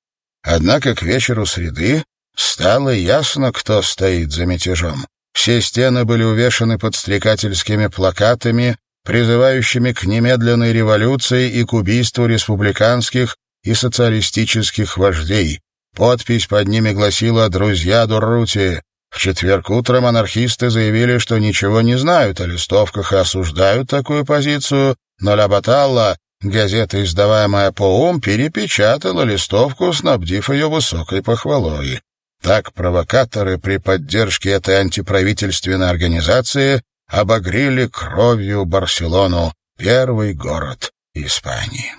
Однако к вечеру среды стало ясно, кто стоит за мятежом. Все стены были увешаны подстрекательскими плакатами, призывающими к немедленной революции и к убийству республиканских и социалистических вождей. Подпись под ними гласила «Друзья Дуррути». В четверг утром анархисты заявили, что ничего не знают о листовках и осуждают такую позицию, но Ля Баталла, газета, издаваемая по ум, перепечатала листовку, снабдив ее высокой похвалой. Так провокаторы при поддержке этой антиправительственной организации обогрели кровью Барселону, первый город Испании.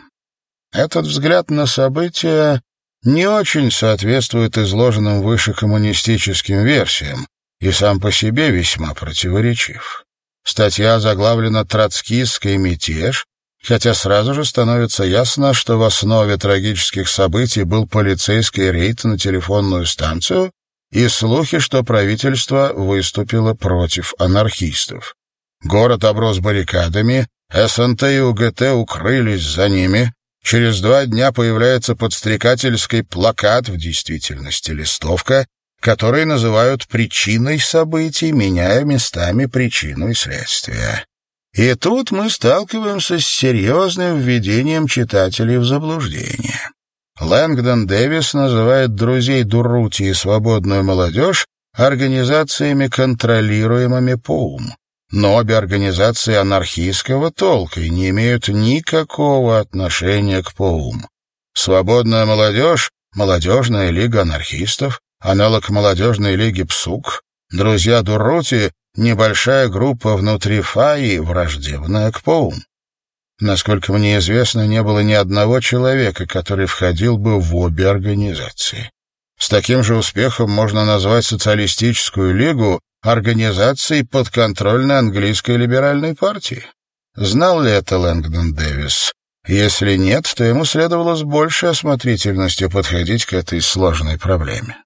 Этот взгляд на события не очень соответствует изложенным выше коммунистическим версиям и сам по себе весьма противоречив. Статья заглавлена «Троцкистский мятеж», хотя сразу же становится ясно, что в основе трагических событий был полицейский рейд на телефонную станцию и слухи, что правительство выступило против анархистов. Город оброс баррикадами, СНТ и УГТ укрылись за ними, через два дня появляется подстрекательский плакат, в действительности листовка, который называют причиной событий, меняя местами причину и следствие. И тут мы сталкиваемся с серьезным введением читателей в заблуждение. Лэнгдон Дэвис называет друзей Дуррути и свободную молодежь организациями, контролируемыми ПОУМ. Но обе организации анархистского толка и не имеют никакого отношения к ПОУМ. Свободная молодежь, молодежная лига анархистов, аналог молодежной лиги ПСУК, друзья Дуррути — небольшая группа внутри ФАИ, враждебная к ПОУМ. Насколько мне известно, не было ни одного человека, который входил бы в обе организации. С таким же успехом можно назвать социалистическую лигу организацией подконтрольной английской либеральной партии. Знал ли это Лэнгдон Дэвис? Если нет, то ему следовало с большей осмотрительностью подходить к этой сложной проблеме.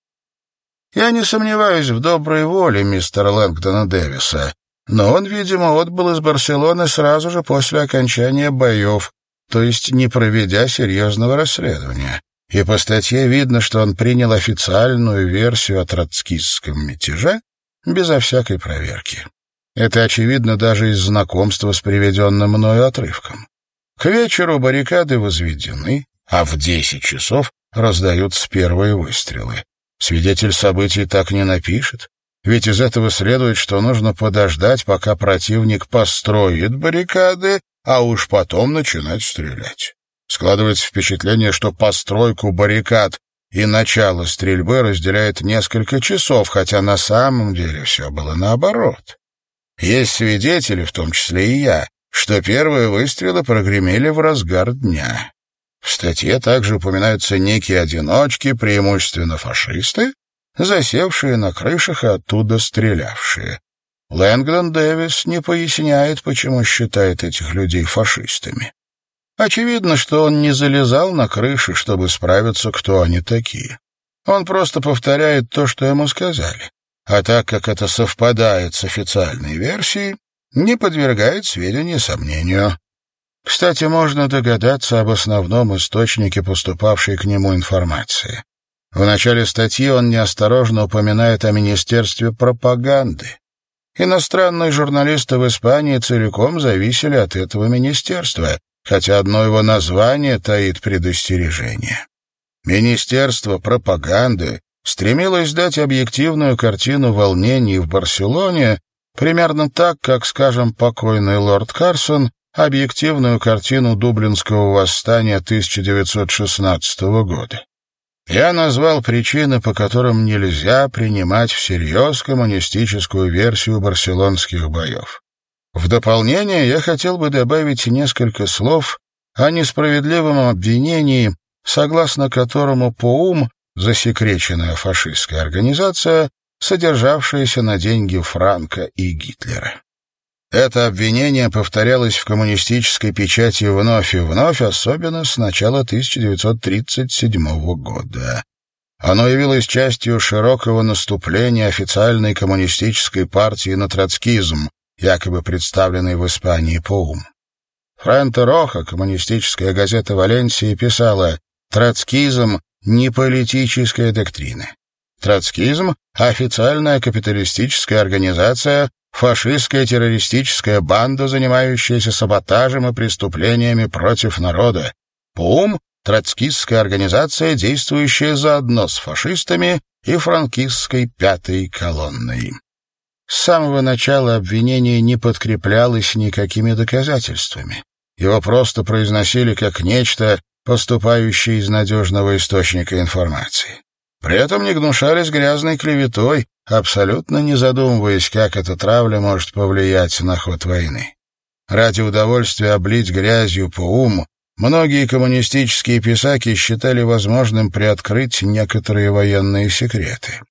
Я не сомневаюсь в доброй воле мистера Лэнгдона Дэвиса, но он, видимо, отбыл из Барселоны сразу же после окончания боев, то есть не проведя серьезного расследования. И по статье видно, что он принял официальную версию о троцкистском мятеже безо всякой проверки. Это очевидно даже из знакомства с приведенным мною отрывком. К вечеру баррикады возведены, а в десять часов раздаются первые выстрелы. Свидетель событий так не напишет, ведь из этого следует, что нужно подождать, пока противник построит баррикады, а уж потом начинать стрелять. Складывается впечатление, что постройку баррикад и начало стрельбы разделяет несколько часов, хотя на самом деле все было наоборот. Есть свидетели, в том числе и я, что первые выстрелы прогремели в разгар дня. В статье также упоминаются некие одиночки, преимущественно фашисты, засевшие на крышах и оттуда стрелявшие. Лэнгдон Дэвис не поясняет, почему считает этих людей фашистами. Очевидно, что он не залезал на крыши, чтобы справиться, кто они такие. Он просто повторяет то, что ему сказали. А так как это совпадает с официальной версией, не подвергает сведения сомнению. Кстати, можно догадаться об основном источнике поступавшей к нему информации. В начале статьи он неосторожно упоминает о Министерстве пропаганды. Иностранные журналисты в Испании целиком зависели от этого министерства, хотя одно его название таит предостережение. Министерство пропаганды стремилось дать объективную картину волнений в Барселоне примерно так, как, скажем, покойный лорд Карсон объективную картину Дублинского восстания 1916 года. Я назвал причины, по которым нельзя принимать всерьез коммунистическую версию барселонских боев. В дополнение я хотел бы добавить несколько слов о несправедливом обвинении, согласно которому ПОУМ, засекреченная фашистская организация, содержавшаяся на деньги Франка и Гитлера. Это обвинение повторялось в коммунистической печати вновь и вновь, особенно с начала 1937 года. Оно явилось частью широкого наступления официальной коммунистической партии на троцкизм, якобы представленной в Испании ПОУМ. Франто Роха, коммунистическая газета Валенсии, писала «Троцкизм — не политическая доктрина. Троцкизм — официальная капиталистическая организация, фашистская террористическая банда, занимающаяся саботажем и преступлениями против народа. ПУМ — троцкистская организация, действующая заодно с фашистами и франкистской пятой колонной. С самого начала обвинение не подкреплялось никакими доказательствами. Его просто произносили как нечто, поступающее из надежного источника информации. При этом не гнушались грязной клеветой, абсолютно не задумываясь, как эта травля может повлиять на ход войны. Ради удовольствия облить грязью по уму, многие коммунистические писаки считали возможным приоткрыть некоторые военные секреты.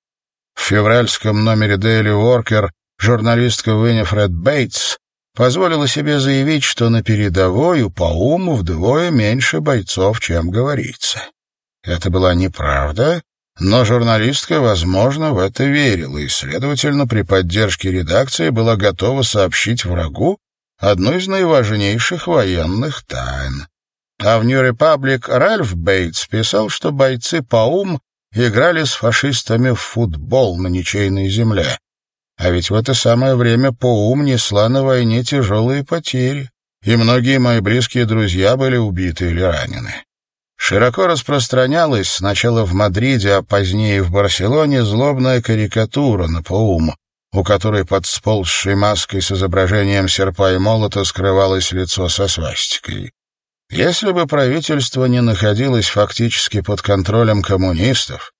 В февральском номере Daily Worker журналистка Уиннифред Бейтс позволила себе заявить, что на передовой у Пауму вдвое меньше бойцов, чем говорится. Это была неправда, но журналистка, возможно, в это верила и, следовательно, при поддержке редакции была готова сообщить врагу одну из наиважнейших военных тайн. А в New Republic Ральф Бейтс писал, что бойцы Паум играли с фашистами в футбол на ничейной земле. А ведь в это самое время Паум несла на войне тяжелые потери, и многие мои близкие друзья были убиты или ранены. Широко распространялась сначала в Мадриде, а позднее в Барселоне злобная карикатура на Паум, у которой под сползшей маской с изображением серпа и молота скрывалось лицо со свастикой. Если бы правительство не находилось фактически под контролем коммунистов,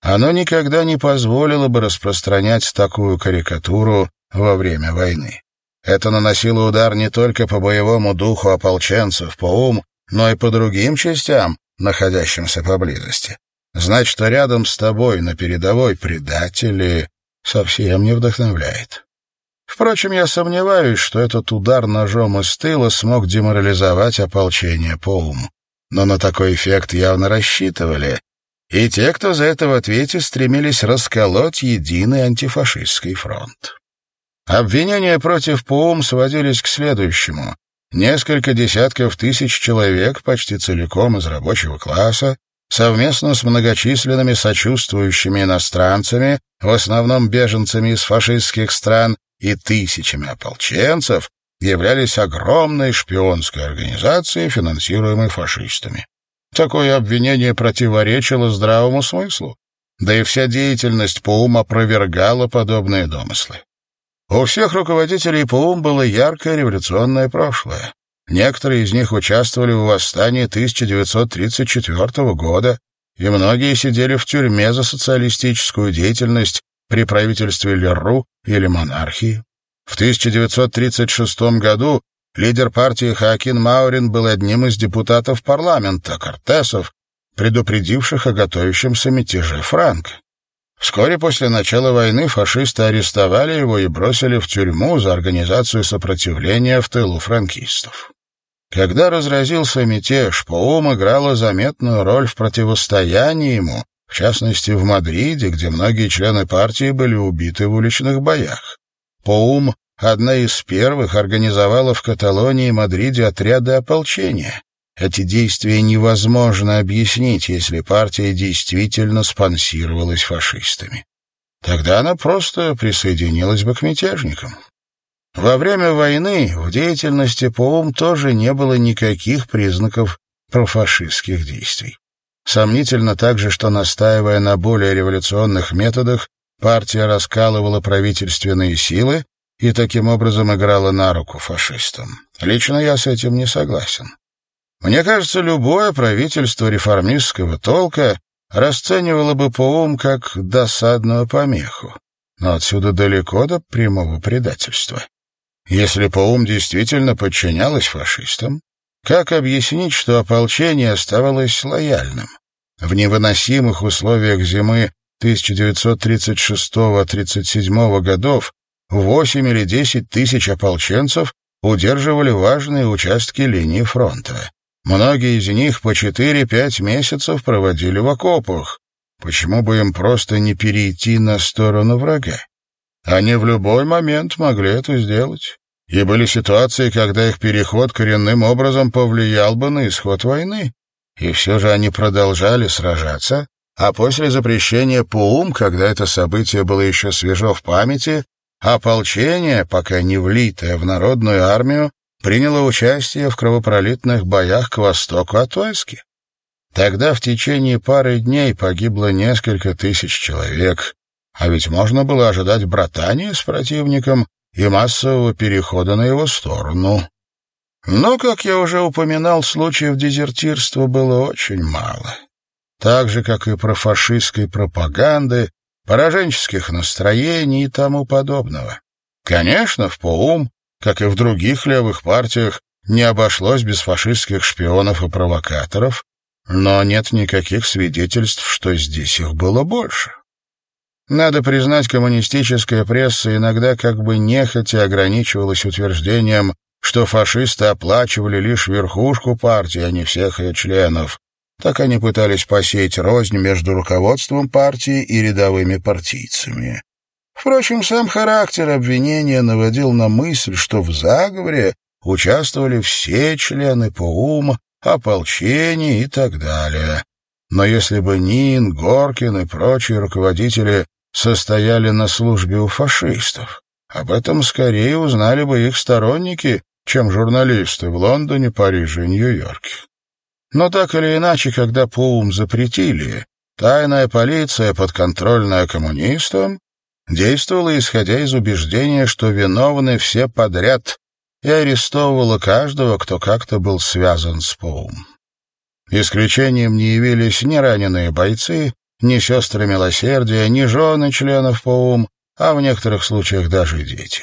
оно никогда не позволило бы распространять такую карикатуру во время войны. Это наносило удар не только по боевому духу ополченцев, по ум, но и по другим частям, находящимся поблизости. Знать, что рядом с тобой на передовой предатели, совсем не вдохновляет. Впрочем, я сомневаюсь, что этот удар ножом из тыла смог деморализовать ополчение по уму. Но на такой эффект явно рассчитывали, и те, кто за это в ответе, стремились расколоть единый антифашистский фронт. Обвинения против ПОУМ сводились к следующему. Несколько десятков тысяч человек, почти целиком из рабочего класса, совместно с многочисленными сочувствующими иностранцами, в основном беженцами из фашистских стран, и тысячами ополченцев, являлись огромной шпионской организацией, финансируемой фашистами. Такое обвинение противоречило здравому смыслу, да и вся деятельность ПОУМ опровергала подобные домыслы. У всех руководителей ПУМ было яркое революционное прошлое. Некоторые из них участвовали в восстании 1934 года, и многие сидели в тюрьме за социалистическую деятельность при правительстве Лерру или монархии. В 1936 году лидер партии Хакин Маурин был одним из депутатов парламента Кортесов, предупредивших о готовящемся мятеже Франка. Вскоре после начала войны фашисты арестовали его и бросили в тюрьму за организацию сопротивления в тылу франкистов. Когда разразился мятеж, Поум играла заметную роль в противостоянии ему, в частности в Мадриде, где многие члены партии были убиты в уличных боях. Поум, одна из первых, организовала в Каталонии и Мадриде отряды ополчения. Эти действия невозможно объяснить, если партия действительно спонсировалась фашистами. Тогда она просто присоединилась бы к мятежникам. Во время войны в деятельности ПОУМ тоже не было никаких признаков профашистских действий. Сомнительно также, что, настаивая на более революционных методах, партия раскалывала правительственные силы и таким образом играла на руку фашистам. Лично я с этим не согласен. Мне кажется, любое правительство реформистского толка расценивало бы ПОУМ как досадную помеху, но отсюда далеко до прямого предательства. Если Паум действительно подчинялась фашистам, как объяснить, что ополчение оставалось лояльным? В невыносимых условиях зимы 1936-37 годов 8 или 10 тысяч ополченцев удерживали важные участки линии фронта. Многие из них по 4-5 месяцев проводили в окопах. Почему бы им просто не перейти на сторону врага? Они в любой момент могли это сделать. И были ситуации, когда их переход коренным образом повлиял бы на исход войны. И все же они продолжали сражаться, а после запрещения ПУМ, когда это событие было еще свежо в памяти, ополчение, пока не влитое в народную армию, приняло участие в кровопролитных боях к востоку от Ойски. Тогда в течение пары дней погибло несколько тысяч человек, а ведь можно было ожидать братания с противником и массового перехода на его сторону. Но, как я уже упоминал, случаев дезертирства было очень мало. Так же, как и профашистской пропаганды, пораженческих настроений и тому подобного. Конечно, в ПОУМ, как и в других левых партиях, не обошлось без фашистских шпионов и провокаторов, но нет никаких свидетельств, что здесь их было больше. Надо признать, коммунистическая пресса иногда как бы нехотя ограничивалась утверждением, что фашисты оплачивали лишь верхушку партии, а не всех ее членов. Так они пытались посеять рознь между руководством партии и рядовыми партийцами. Впрочем, сам характер обвинения наводил на мысль, что в заговоре участвовали все члены ПОУМ, ополчения и так далее. Но если бы Нин, Горкин и прочие руководители состояли на службе у фашистов. Об этом скорее узнали бы их сторонники, чем журналисты в Лондоне, Париже и Нью-Йорке. Но так или иначе, когда Пуум запретили, тайная полиция, подконтрольная коммунистам, действовала исходя из убеждения, что виновны все подряд, и арестовывала каждого, кто как-то был связан с Пуум. Исключением не явились ни раненые бойцы, ни сестры милосердия, ни жены членов ПОУМ, а в некоторых случаях даже дети.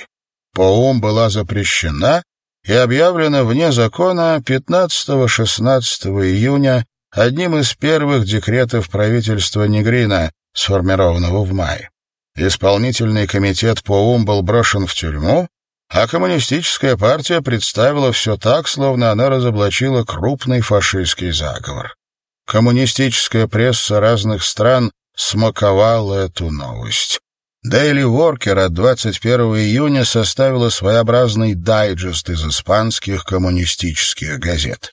ПОУМ была запрещена и объявлена вне закона 15-16 июня одним из первых декретов правительства Негрина, сформированного в мае. Исполнительный комитет ПОУМ был брошен в тюрьму, а коммунистическая партия представила все так, словно она разоблачила крупный фашистский заговор. Коммунистическая пресса разных стран смаковала эту новость. Daily Worker от 21 июня составила своеобразный дайджест из испанских коммунистических газет.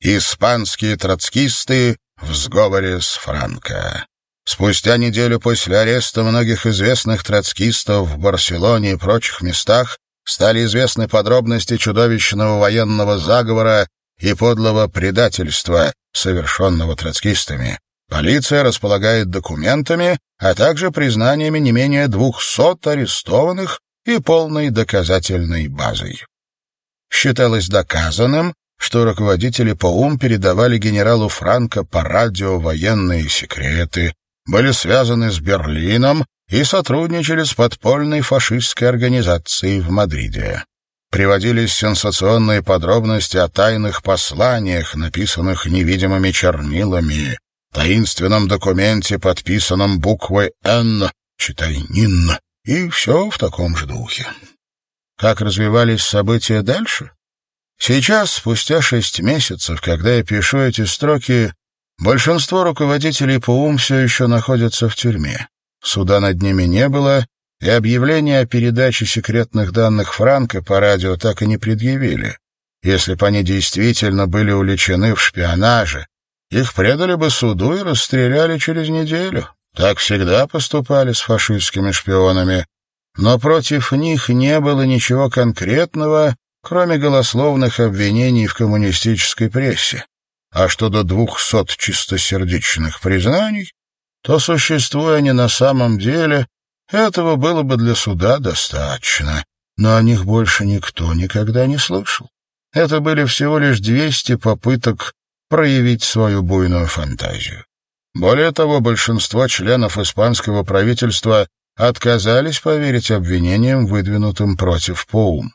«Испанские троцкисты в сговоре с Франко». Спустя неделю после ареста многих известных троцкистов в Барселоне и прочих местах стали известны подробности чудовищного военного заговора и подлого предательства, совершенного троцкистами. Полиция располагает документами, а также признаниями не менее двухсот арестованных и полной доказательной базой. Считалось доказанным, что руководители ПОУМ передавали генералу Франко по радио военные секреты, были связаны с Берлином и сотрудничали с подпольной фашистской организацией в Мадриде приводились сенсационные подробности о тайных посланиях, написанных невидимыми чернилами, таинственном документе, подписанном буквой «Н», читай «Нин», и все в таком же духе. Как развивались события дальше? Сейчас, спустя шесть месяцев, когда я пишу эти строки, большинство руководителей ПУМ все еще находятся в тюрьме. Суда над ними не было, и объявление о передаче секретных данных Франка по радио так и не предъявили. Если бы они действительно были уличены в шпионаже, их предали бы суду и расстреляли через неделю. Так всегда поступали с фашистскими шпионами. Но против них не было ничего конкретного, кроме голословных обвинений в коммунистической прессе. А что до двухсот чистосердечных признаний, то, существуя они на самом деле, этого было бы для суда достаточно. Но о них больше никто никогда не слышал. Это были всего лишь 200 попыток проявить свою буйную фантазию. Более того, большинство членов испанского правительства отказались поверить обвинениям, выдвинутым против Поум.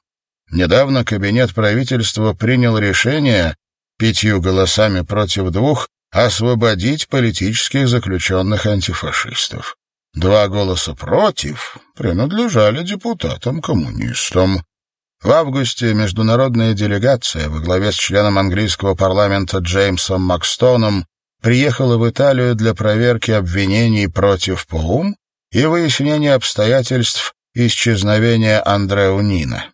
Недавно кабинет правительства принял решение, пятью голосами против двух, освободить политических заключенных антифашистов. Два голоса против принадлежали депутатам-коммунистам. В августе международная делегация во главе с членом английского парламента Джеймсом Макстоном приехала в Италию для проверки обвинений против Поум и выяснения обстоятельств исчезновения Андреу Нина.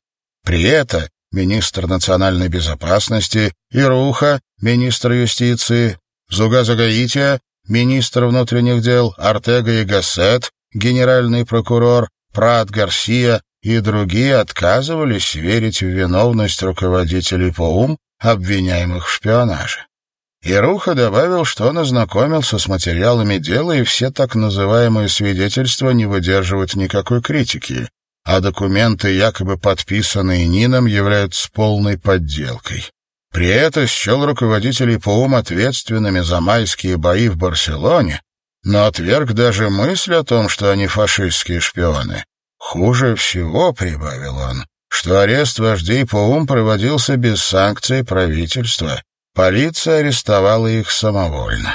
При этом министр национальной безопасности, Ируха, министр юстиции, Зугаза Гаития, министр внутренних дел, Артега и Гассет, генеральный прокурор, Прат Гарсия и другие отказывались верить в виновность руководителей ПОУМ, обвиняемых в шпионаже. Ируха добавил, что он ознакомился с материалами дела, и все так называемые свидетельства не выдерживают никакой критики, а документы, якобы подписанные Нином, являются полной подделкой. При этом счел руководителей ПОУМ ответственными за майские бои в Барселоне, но отверг даже мысль о том, что они фашистские шпионы. Хуже всего, — прибавил он, — что арест вождей ПОУМ проводился без санкций правительства. Полиция арестовала их самовольно.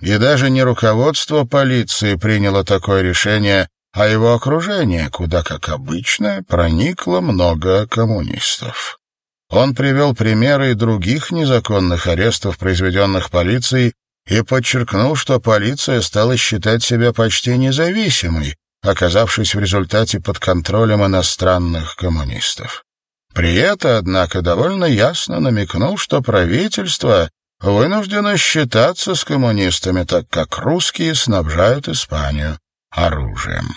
И даже не руководство полиции приняло такое решение, а его окружение, куда, как обычно, проникло много коммунистов. Он привел примеры других незаконных арестов, произведенных полицией, и подчеркнул, что полиция стала считать себя почти независимой, оказавшись в результате под контролем иностранных коммунистов. При этом, однако, довольно ясно намекнул, что правительство вынуждено считаться с коммунистами, так как русские снабжают Испанию оружием.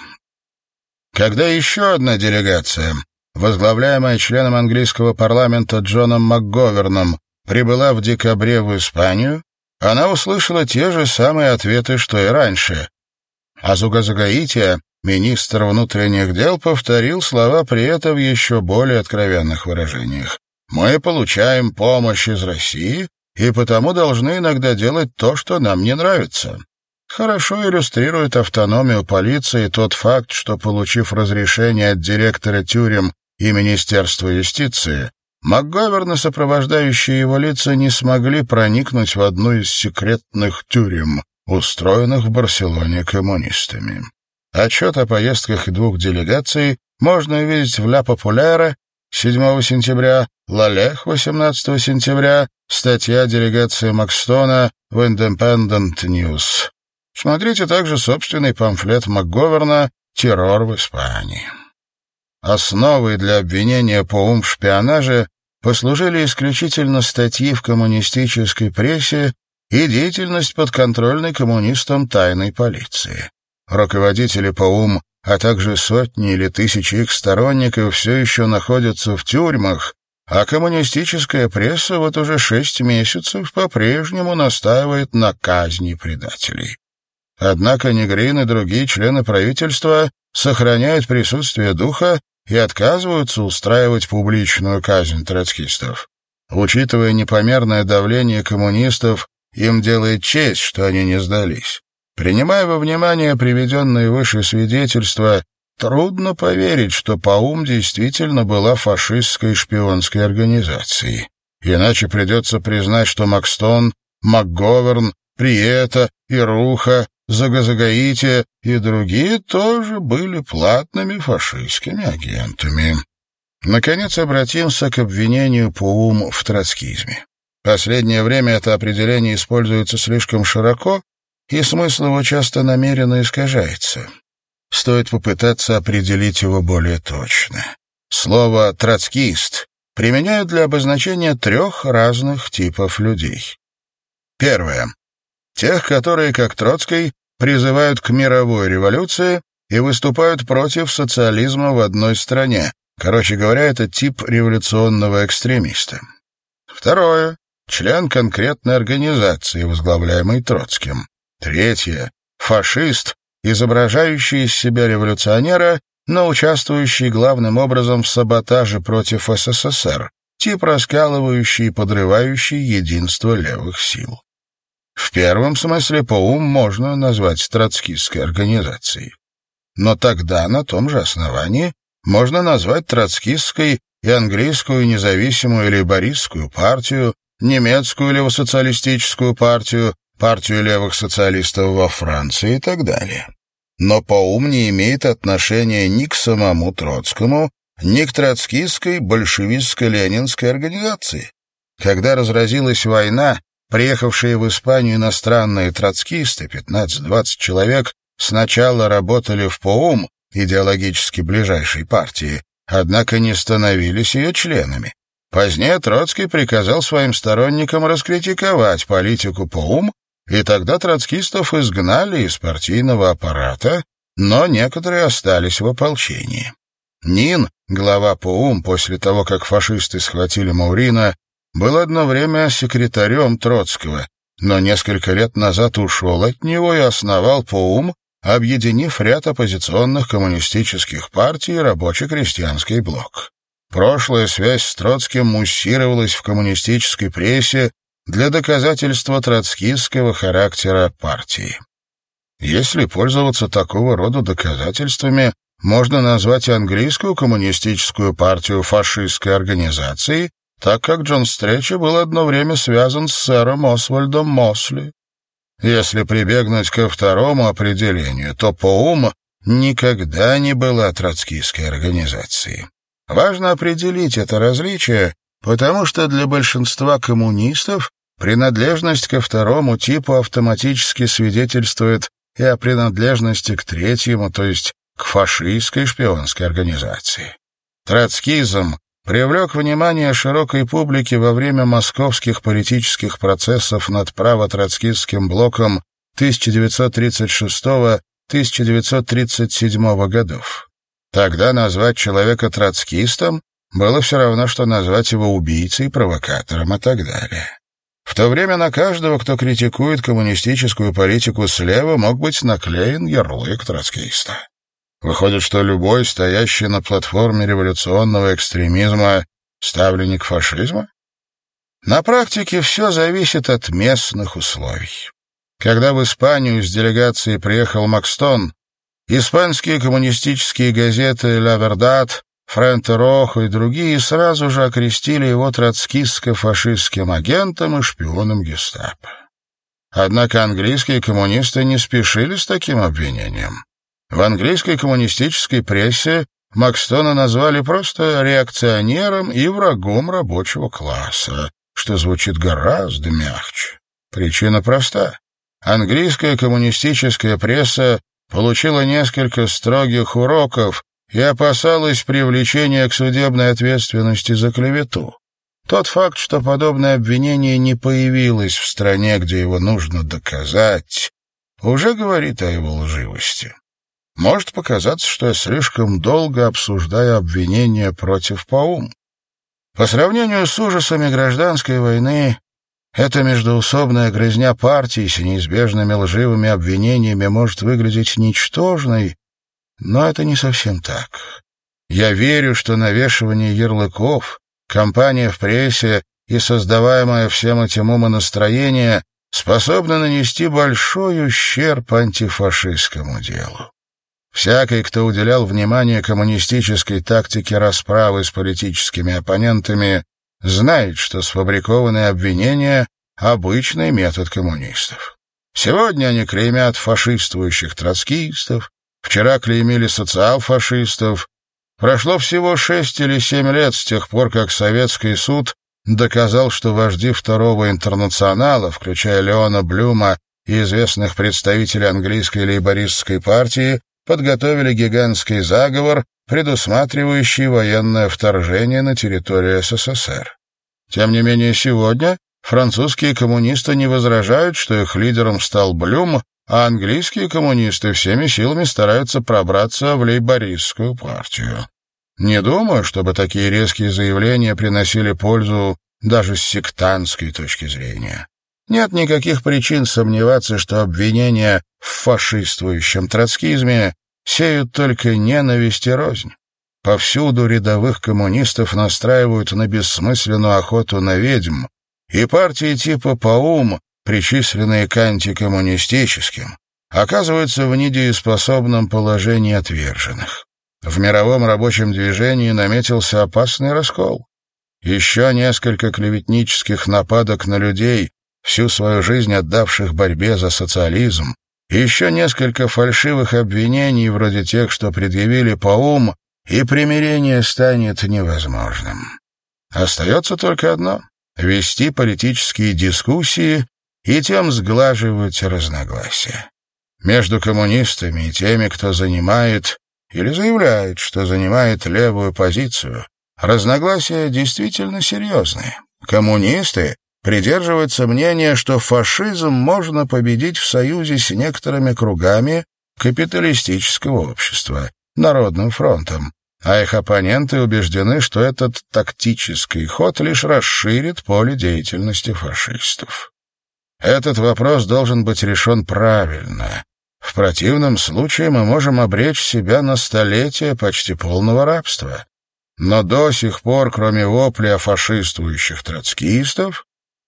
Когда еще одна делегация, возглавляемая членом английского парламента Джоном МакГоверном, прибыла в декабре в Испанию, она услышала те же самые ответы, что и раньше. А Зугазагаития Министр внутренних дел повторил слова при этом в еще более откровенных выражениях. «Мы получаем помощь из России и потому должны иногда делать то, что нам не нравится». Хорошо иллюстрирует автономию полиции тот факт, что, получив разрешение от директора тюрем и Министерства юстиции, МакГоверн и сопровождающие его лица не смогли проникнуть в одну из секретных тюрем, устроенных в Барселоне коммунистами. Отчет о поездках двух делегаций можно увидеть в «Ля Популяре» 7 сентября, «Лалех» 18 сентября, статья делегации Макстона в «Independent News». Смотрите также собственный памфлет МакГоверна «Террор в Испании». Основой для обвинения по ум в шпионаже послужили исключительно статьи в коммунистической прессе и деятельность подконтрольной коммунистам тайной полиции. Руководители ПАУМ, а также сотни или тысячи их сторонников все еще находятся в тюрьмах, а коммунистическая пресса вот уже шесть месяцев по-прежнему настаивает на казни предателей. Однако Негрин и другие члены правительства сохраняют присутствие духа и отказываются устраивать публичную казнь троцкистов. Учитывая непомерное давление коммунистов, им делает честь, что они не сдались. Принимая во внимание приведенные выше свидетельства, трудно поверить, что Паум действительно была фашистской шпионской организацией. Иначе придется признать, что Макстон, МакГоверн, Приета, Ируха, Загазагаития и другие тоже были платными фашистскими агентами. Наконец обратимся к обвинению по ум в троцкизме. Последнее время это определение используется слишком широко, и смысл его часто намеренно искажается. Стоит попытаться определить его более точно. Слово «троцкист» применяют для обозначения трех разных типов людей. Первое. Тех, которые, как Троцкий, призывают к мировой революции и выступают против социализма в одной стране. Короче говоря, это тип революционного экстремиста. Второе. Член конкретной организации, возглавляемой Троцким. Третье. Фашист, изображающий из себя революционера, но участвующий главным образом в саботаже против СССР, тип раскалывающий и подрывающий единство левых сил. В первом смысле ПОУМ можно назвать троцкистской организацией. Но тогда на том же основании можно назвать троцкистской и английскую независимую лейбористскую партию, немецкую левосоциалистическую партию, партию левых социалистов во Франции и так далее. Но ПОУМ не имеет отношения ни к самому Троцкому, ни к троцкистской большевистско-ленинской организации. Когда разразилась война, Приехавшие в Испанию иностранные троцкисты, 15-20 человек, сначала работали в ПОУМ, идеологически ближайшей партии, однако не становились ее членами. Позднее Троцкий приказал своим сторонникам раскритиковать политику ПОУМ, и тогда троцкистов изгнали из партийного аппарата, но некоторые остались в ополчении. Нин, глава ПОУМ, после того, как фашисты схватили Маурина, был одно время секретарем Троцкого, но несколько лет назад ушел от него и основал ПОУМ, объединив ряд оппозиционных коммунистических партий и рабоче-крестьянский блок. Прошлая связь с Троцким муссировалась в коммунистической прессе для доказательства троцкистского характера партии. Если пользоваться такого рода доказательствами, можно назвать английскую коммунистическую партию фашистской организацией, так как Джон Стречи был одно время связан с сэром Освальдом Мосли. Если прибегнуть ко второму определению, то ПОУМ никогда не была троцкистской организацией. Важно определить это различие, потому что для большинства коммунистов принадлежность ко второму типу автоматически свидетельствует и о принадлежности к третьему, то есть к фашистской шпионской организации. Троцкизм привлек внимание широкой публики во время московских политических процессов над право-троцкистским блоком 1936-1937 годов. Тогда назвать человека троцкистом было все равно, что назвать его убийцей, провокатором и так далее. В то время на каждого, кто критикует коммунистическую политику слева, мог быть наклеен ярлык троцкиста. Выходит, что любой, стоящий на платформе революционного экстремизма, ставленник фашизма? На практике все зависит от местных условий. Когда в Испанию из делегации приехал Макстон, испанские коммунистические газеты «Ла Вердат», «Френте Рохо» и другие сразу же окрестили его троцкистско-фашистским агентом и шпионом гестапо. Однако английские коммунисты не спешили с таким обвинением. В английской коммунистической прессе Макстона назвали просто реакционером и врагом рабочего класса, что звучит гораздо мягче. Причина проста. Английская коммунистическая пресса получила несколько строгих уроков и опасалась привлечения к судебной ответственности за клевету. Тот факт, что подобное обвинение не появилось в стране, где его нужно доказать, уже говорит о его лживости. Может показаться, что я слишком долго обсуждаю обвинения против Паум. По сравнению с ужасами гражданской войны, эта междоусобная грызня партий с неизбежными лживыми обвинениями может выглядеть ничтожной, но это не совсем так. Я верю, что навешивание ярлыков, кампания в прессе и создаваемое всем этим умонастроение способны нанести большой ущерб антифашистскому делу. Всякий, кто уделял внимание коммунистической тактике расправы с политическими оппонентами, знает, что сфабрикованные обвинения — обычный метод коммунистов. Сегодня они клеймят фашистующих троцкистов, вчера клеймили социал-фашистов, Прошло всего шесть или семь лет с тех пор, как советский суд доказал, что вожди Второго интернационала, включая Леона Блюма и известных представителей английской лейбористской партии, подготовили гигантский заговор, предусматривающий военное вторжение на территорию СССР. Тем не менее, сегодня французские коммунисты не возражают, что их лидером стал Блюм, а английские коммунисты всеми силами стараются пробраться в лейбористскую партию. Не думаю, чтобы такие резкие заявления приносили пользу даже с сектантской точки зрения. Нет никаких причин сомневаться, что обвинения в фашистующем троцкизме сеют только ненависть и рознь. Повсюду рядовых коммунистов настраивают на бессмысленную охоту на ведьм, и партии типа ПАУМ, причисленные к антикоммунистическим, оказываются в недееспособном положении отверженных. В мировом рабочем движении наметился опасный раскол. Еще несколько клеветнических нападок на людей, всю свою жизнь отдавших борьбе за социализм, и еще несколько фальшивых обвинений, вроде тех, что предъявили по ум, и примирение станет невозможным. Остается только одно — вести политические дискуссии и тем сглаживать разногласия. Между коммунистами и теми, кто занимает или заявляет, что занимает левую позицию, разногласия действительно серьезные. Коммунисты придерживаются мнения, что фашизм можно победить в союзе с некоторыми кругами капиталистического общества, Народным фронтом, а их оппоненты убеждены, что этот тактический ход лишь расширит поле деятельности фашистов. Этот вопрос должен быть решен правильно, в противном случае мы можем обречь себя на столетия почти полного рабства. Но до сих пор, кроме вопли о фашистующих троцкистов,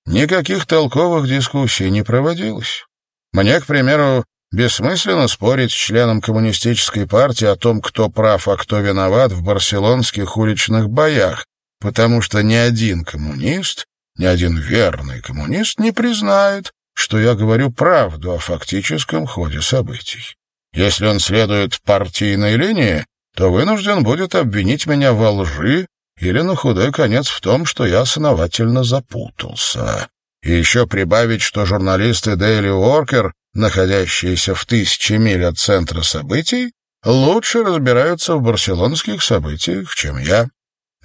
никаких толковых дискуссий не проводилось. Мне, к примеру, бессмысленно спорить с членом коммунистической партии о том, кто прав, а кто виноват в барселонских уличных боях, потому что ни один коммунист, ни один верный коммунист не признает, что я говорю правду о фактическом ходе событий. Если он следует партийной линии, то вынужден будет обвинить меня во лжи или на худой конец в том, что я основательно запутался. И еще прибавить, что журналисты Daily Worker, находящиеся в тысячи миль от центра событий, лучше разбираются в барселонских событиях, чем я.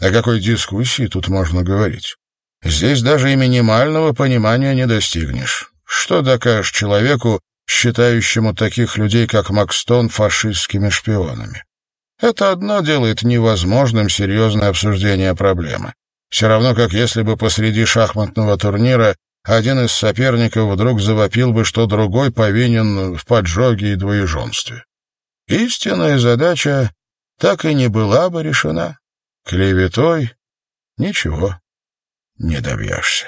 О какой дискуссии тут можно говорить? Здесь даже и минимального понимания не достигнешь. Что докажешь человеку, считающему таких людей, как Макстон, фашистскими шпионами? Это одно делает невозможным серьезное обсуждение проблемы. Все равно, как если бы посреди шахматного турнира один из соперников вдруг завопил бы, что другой повинен в поджоге и двоеженстве. Истинная задача так и не была бы решена. Клеветой ничего не добьешься.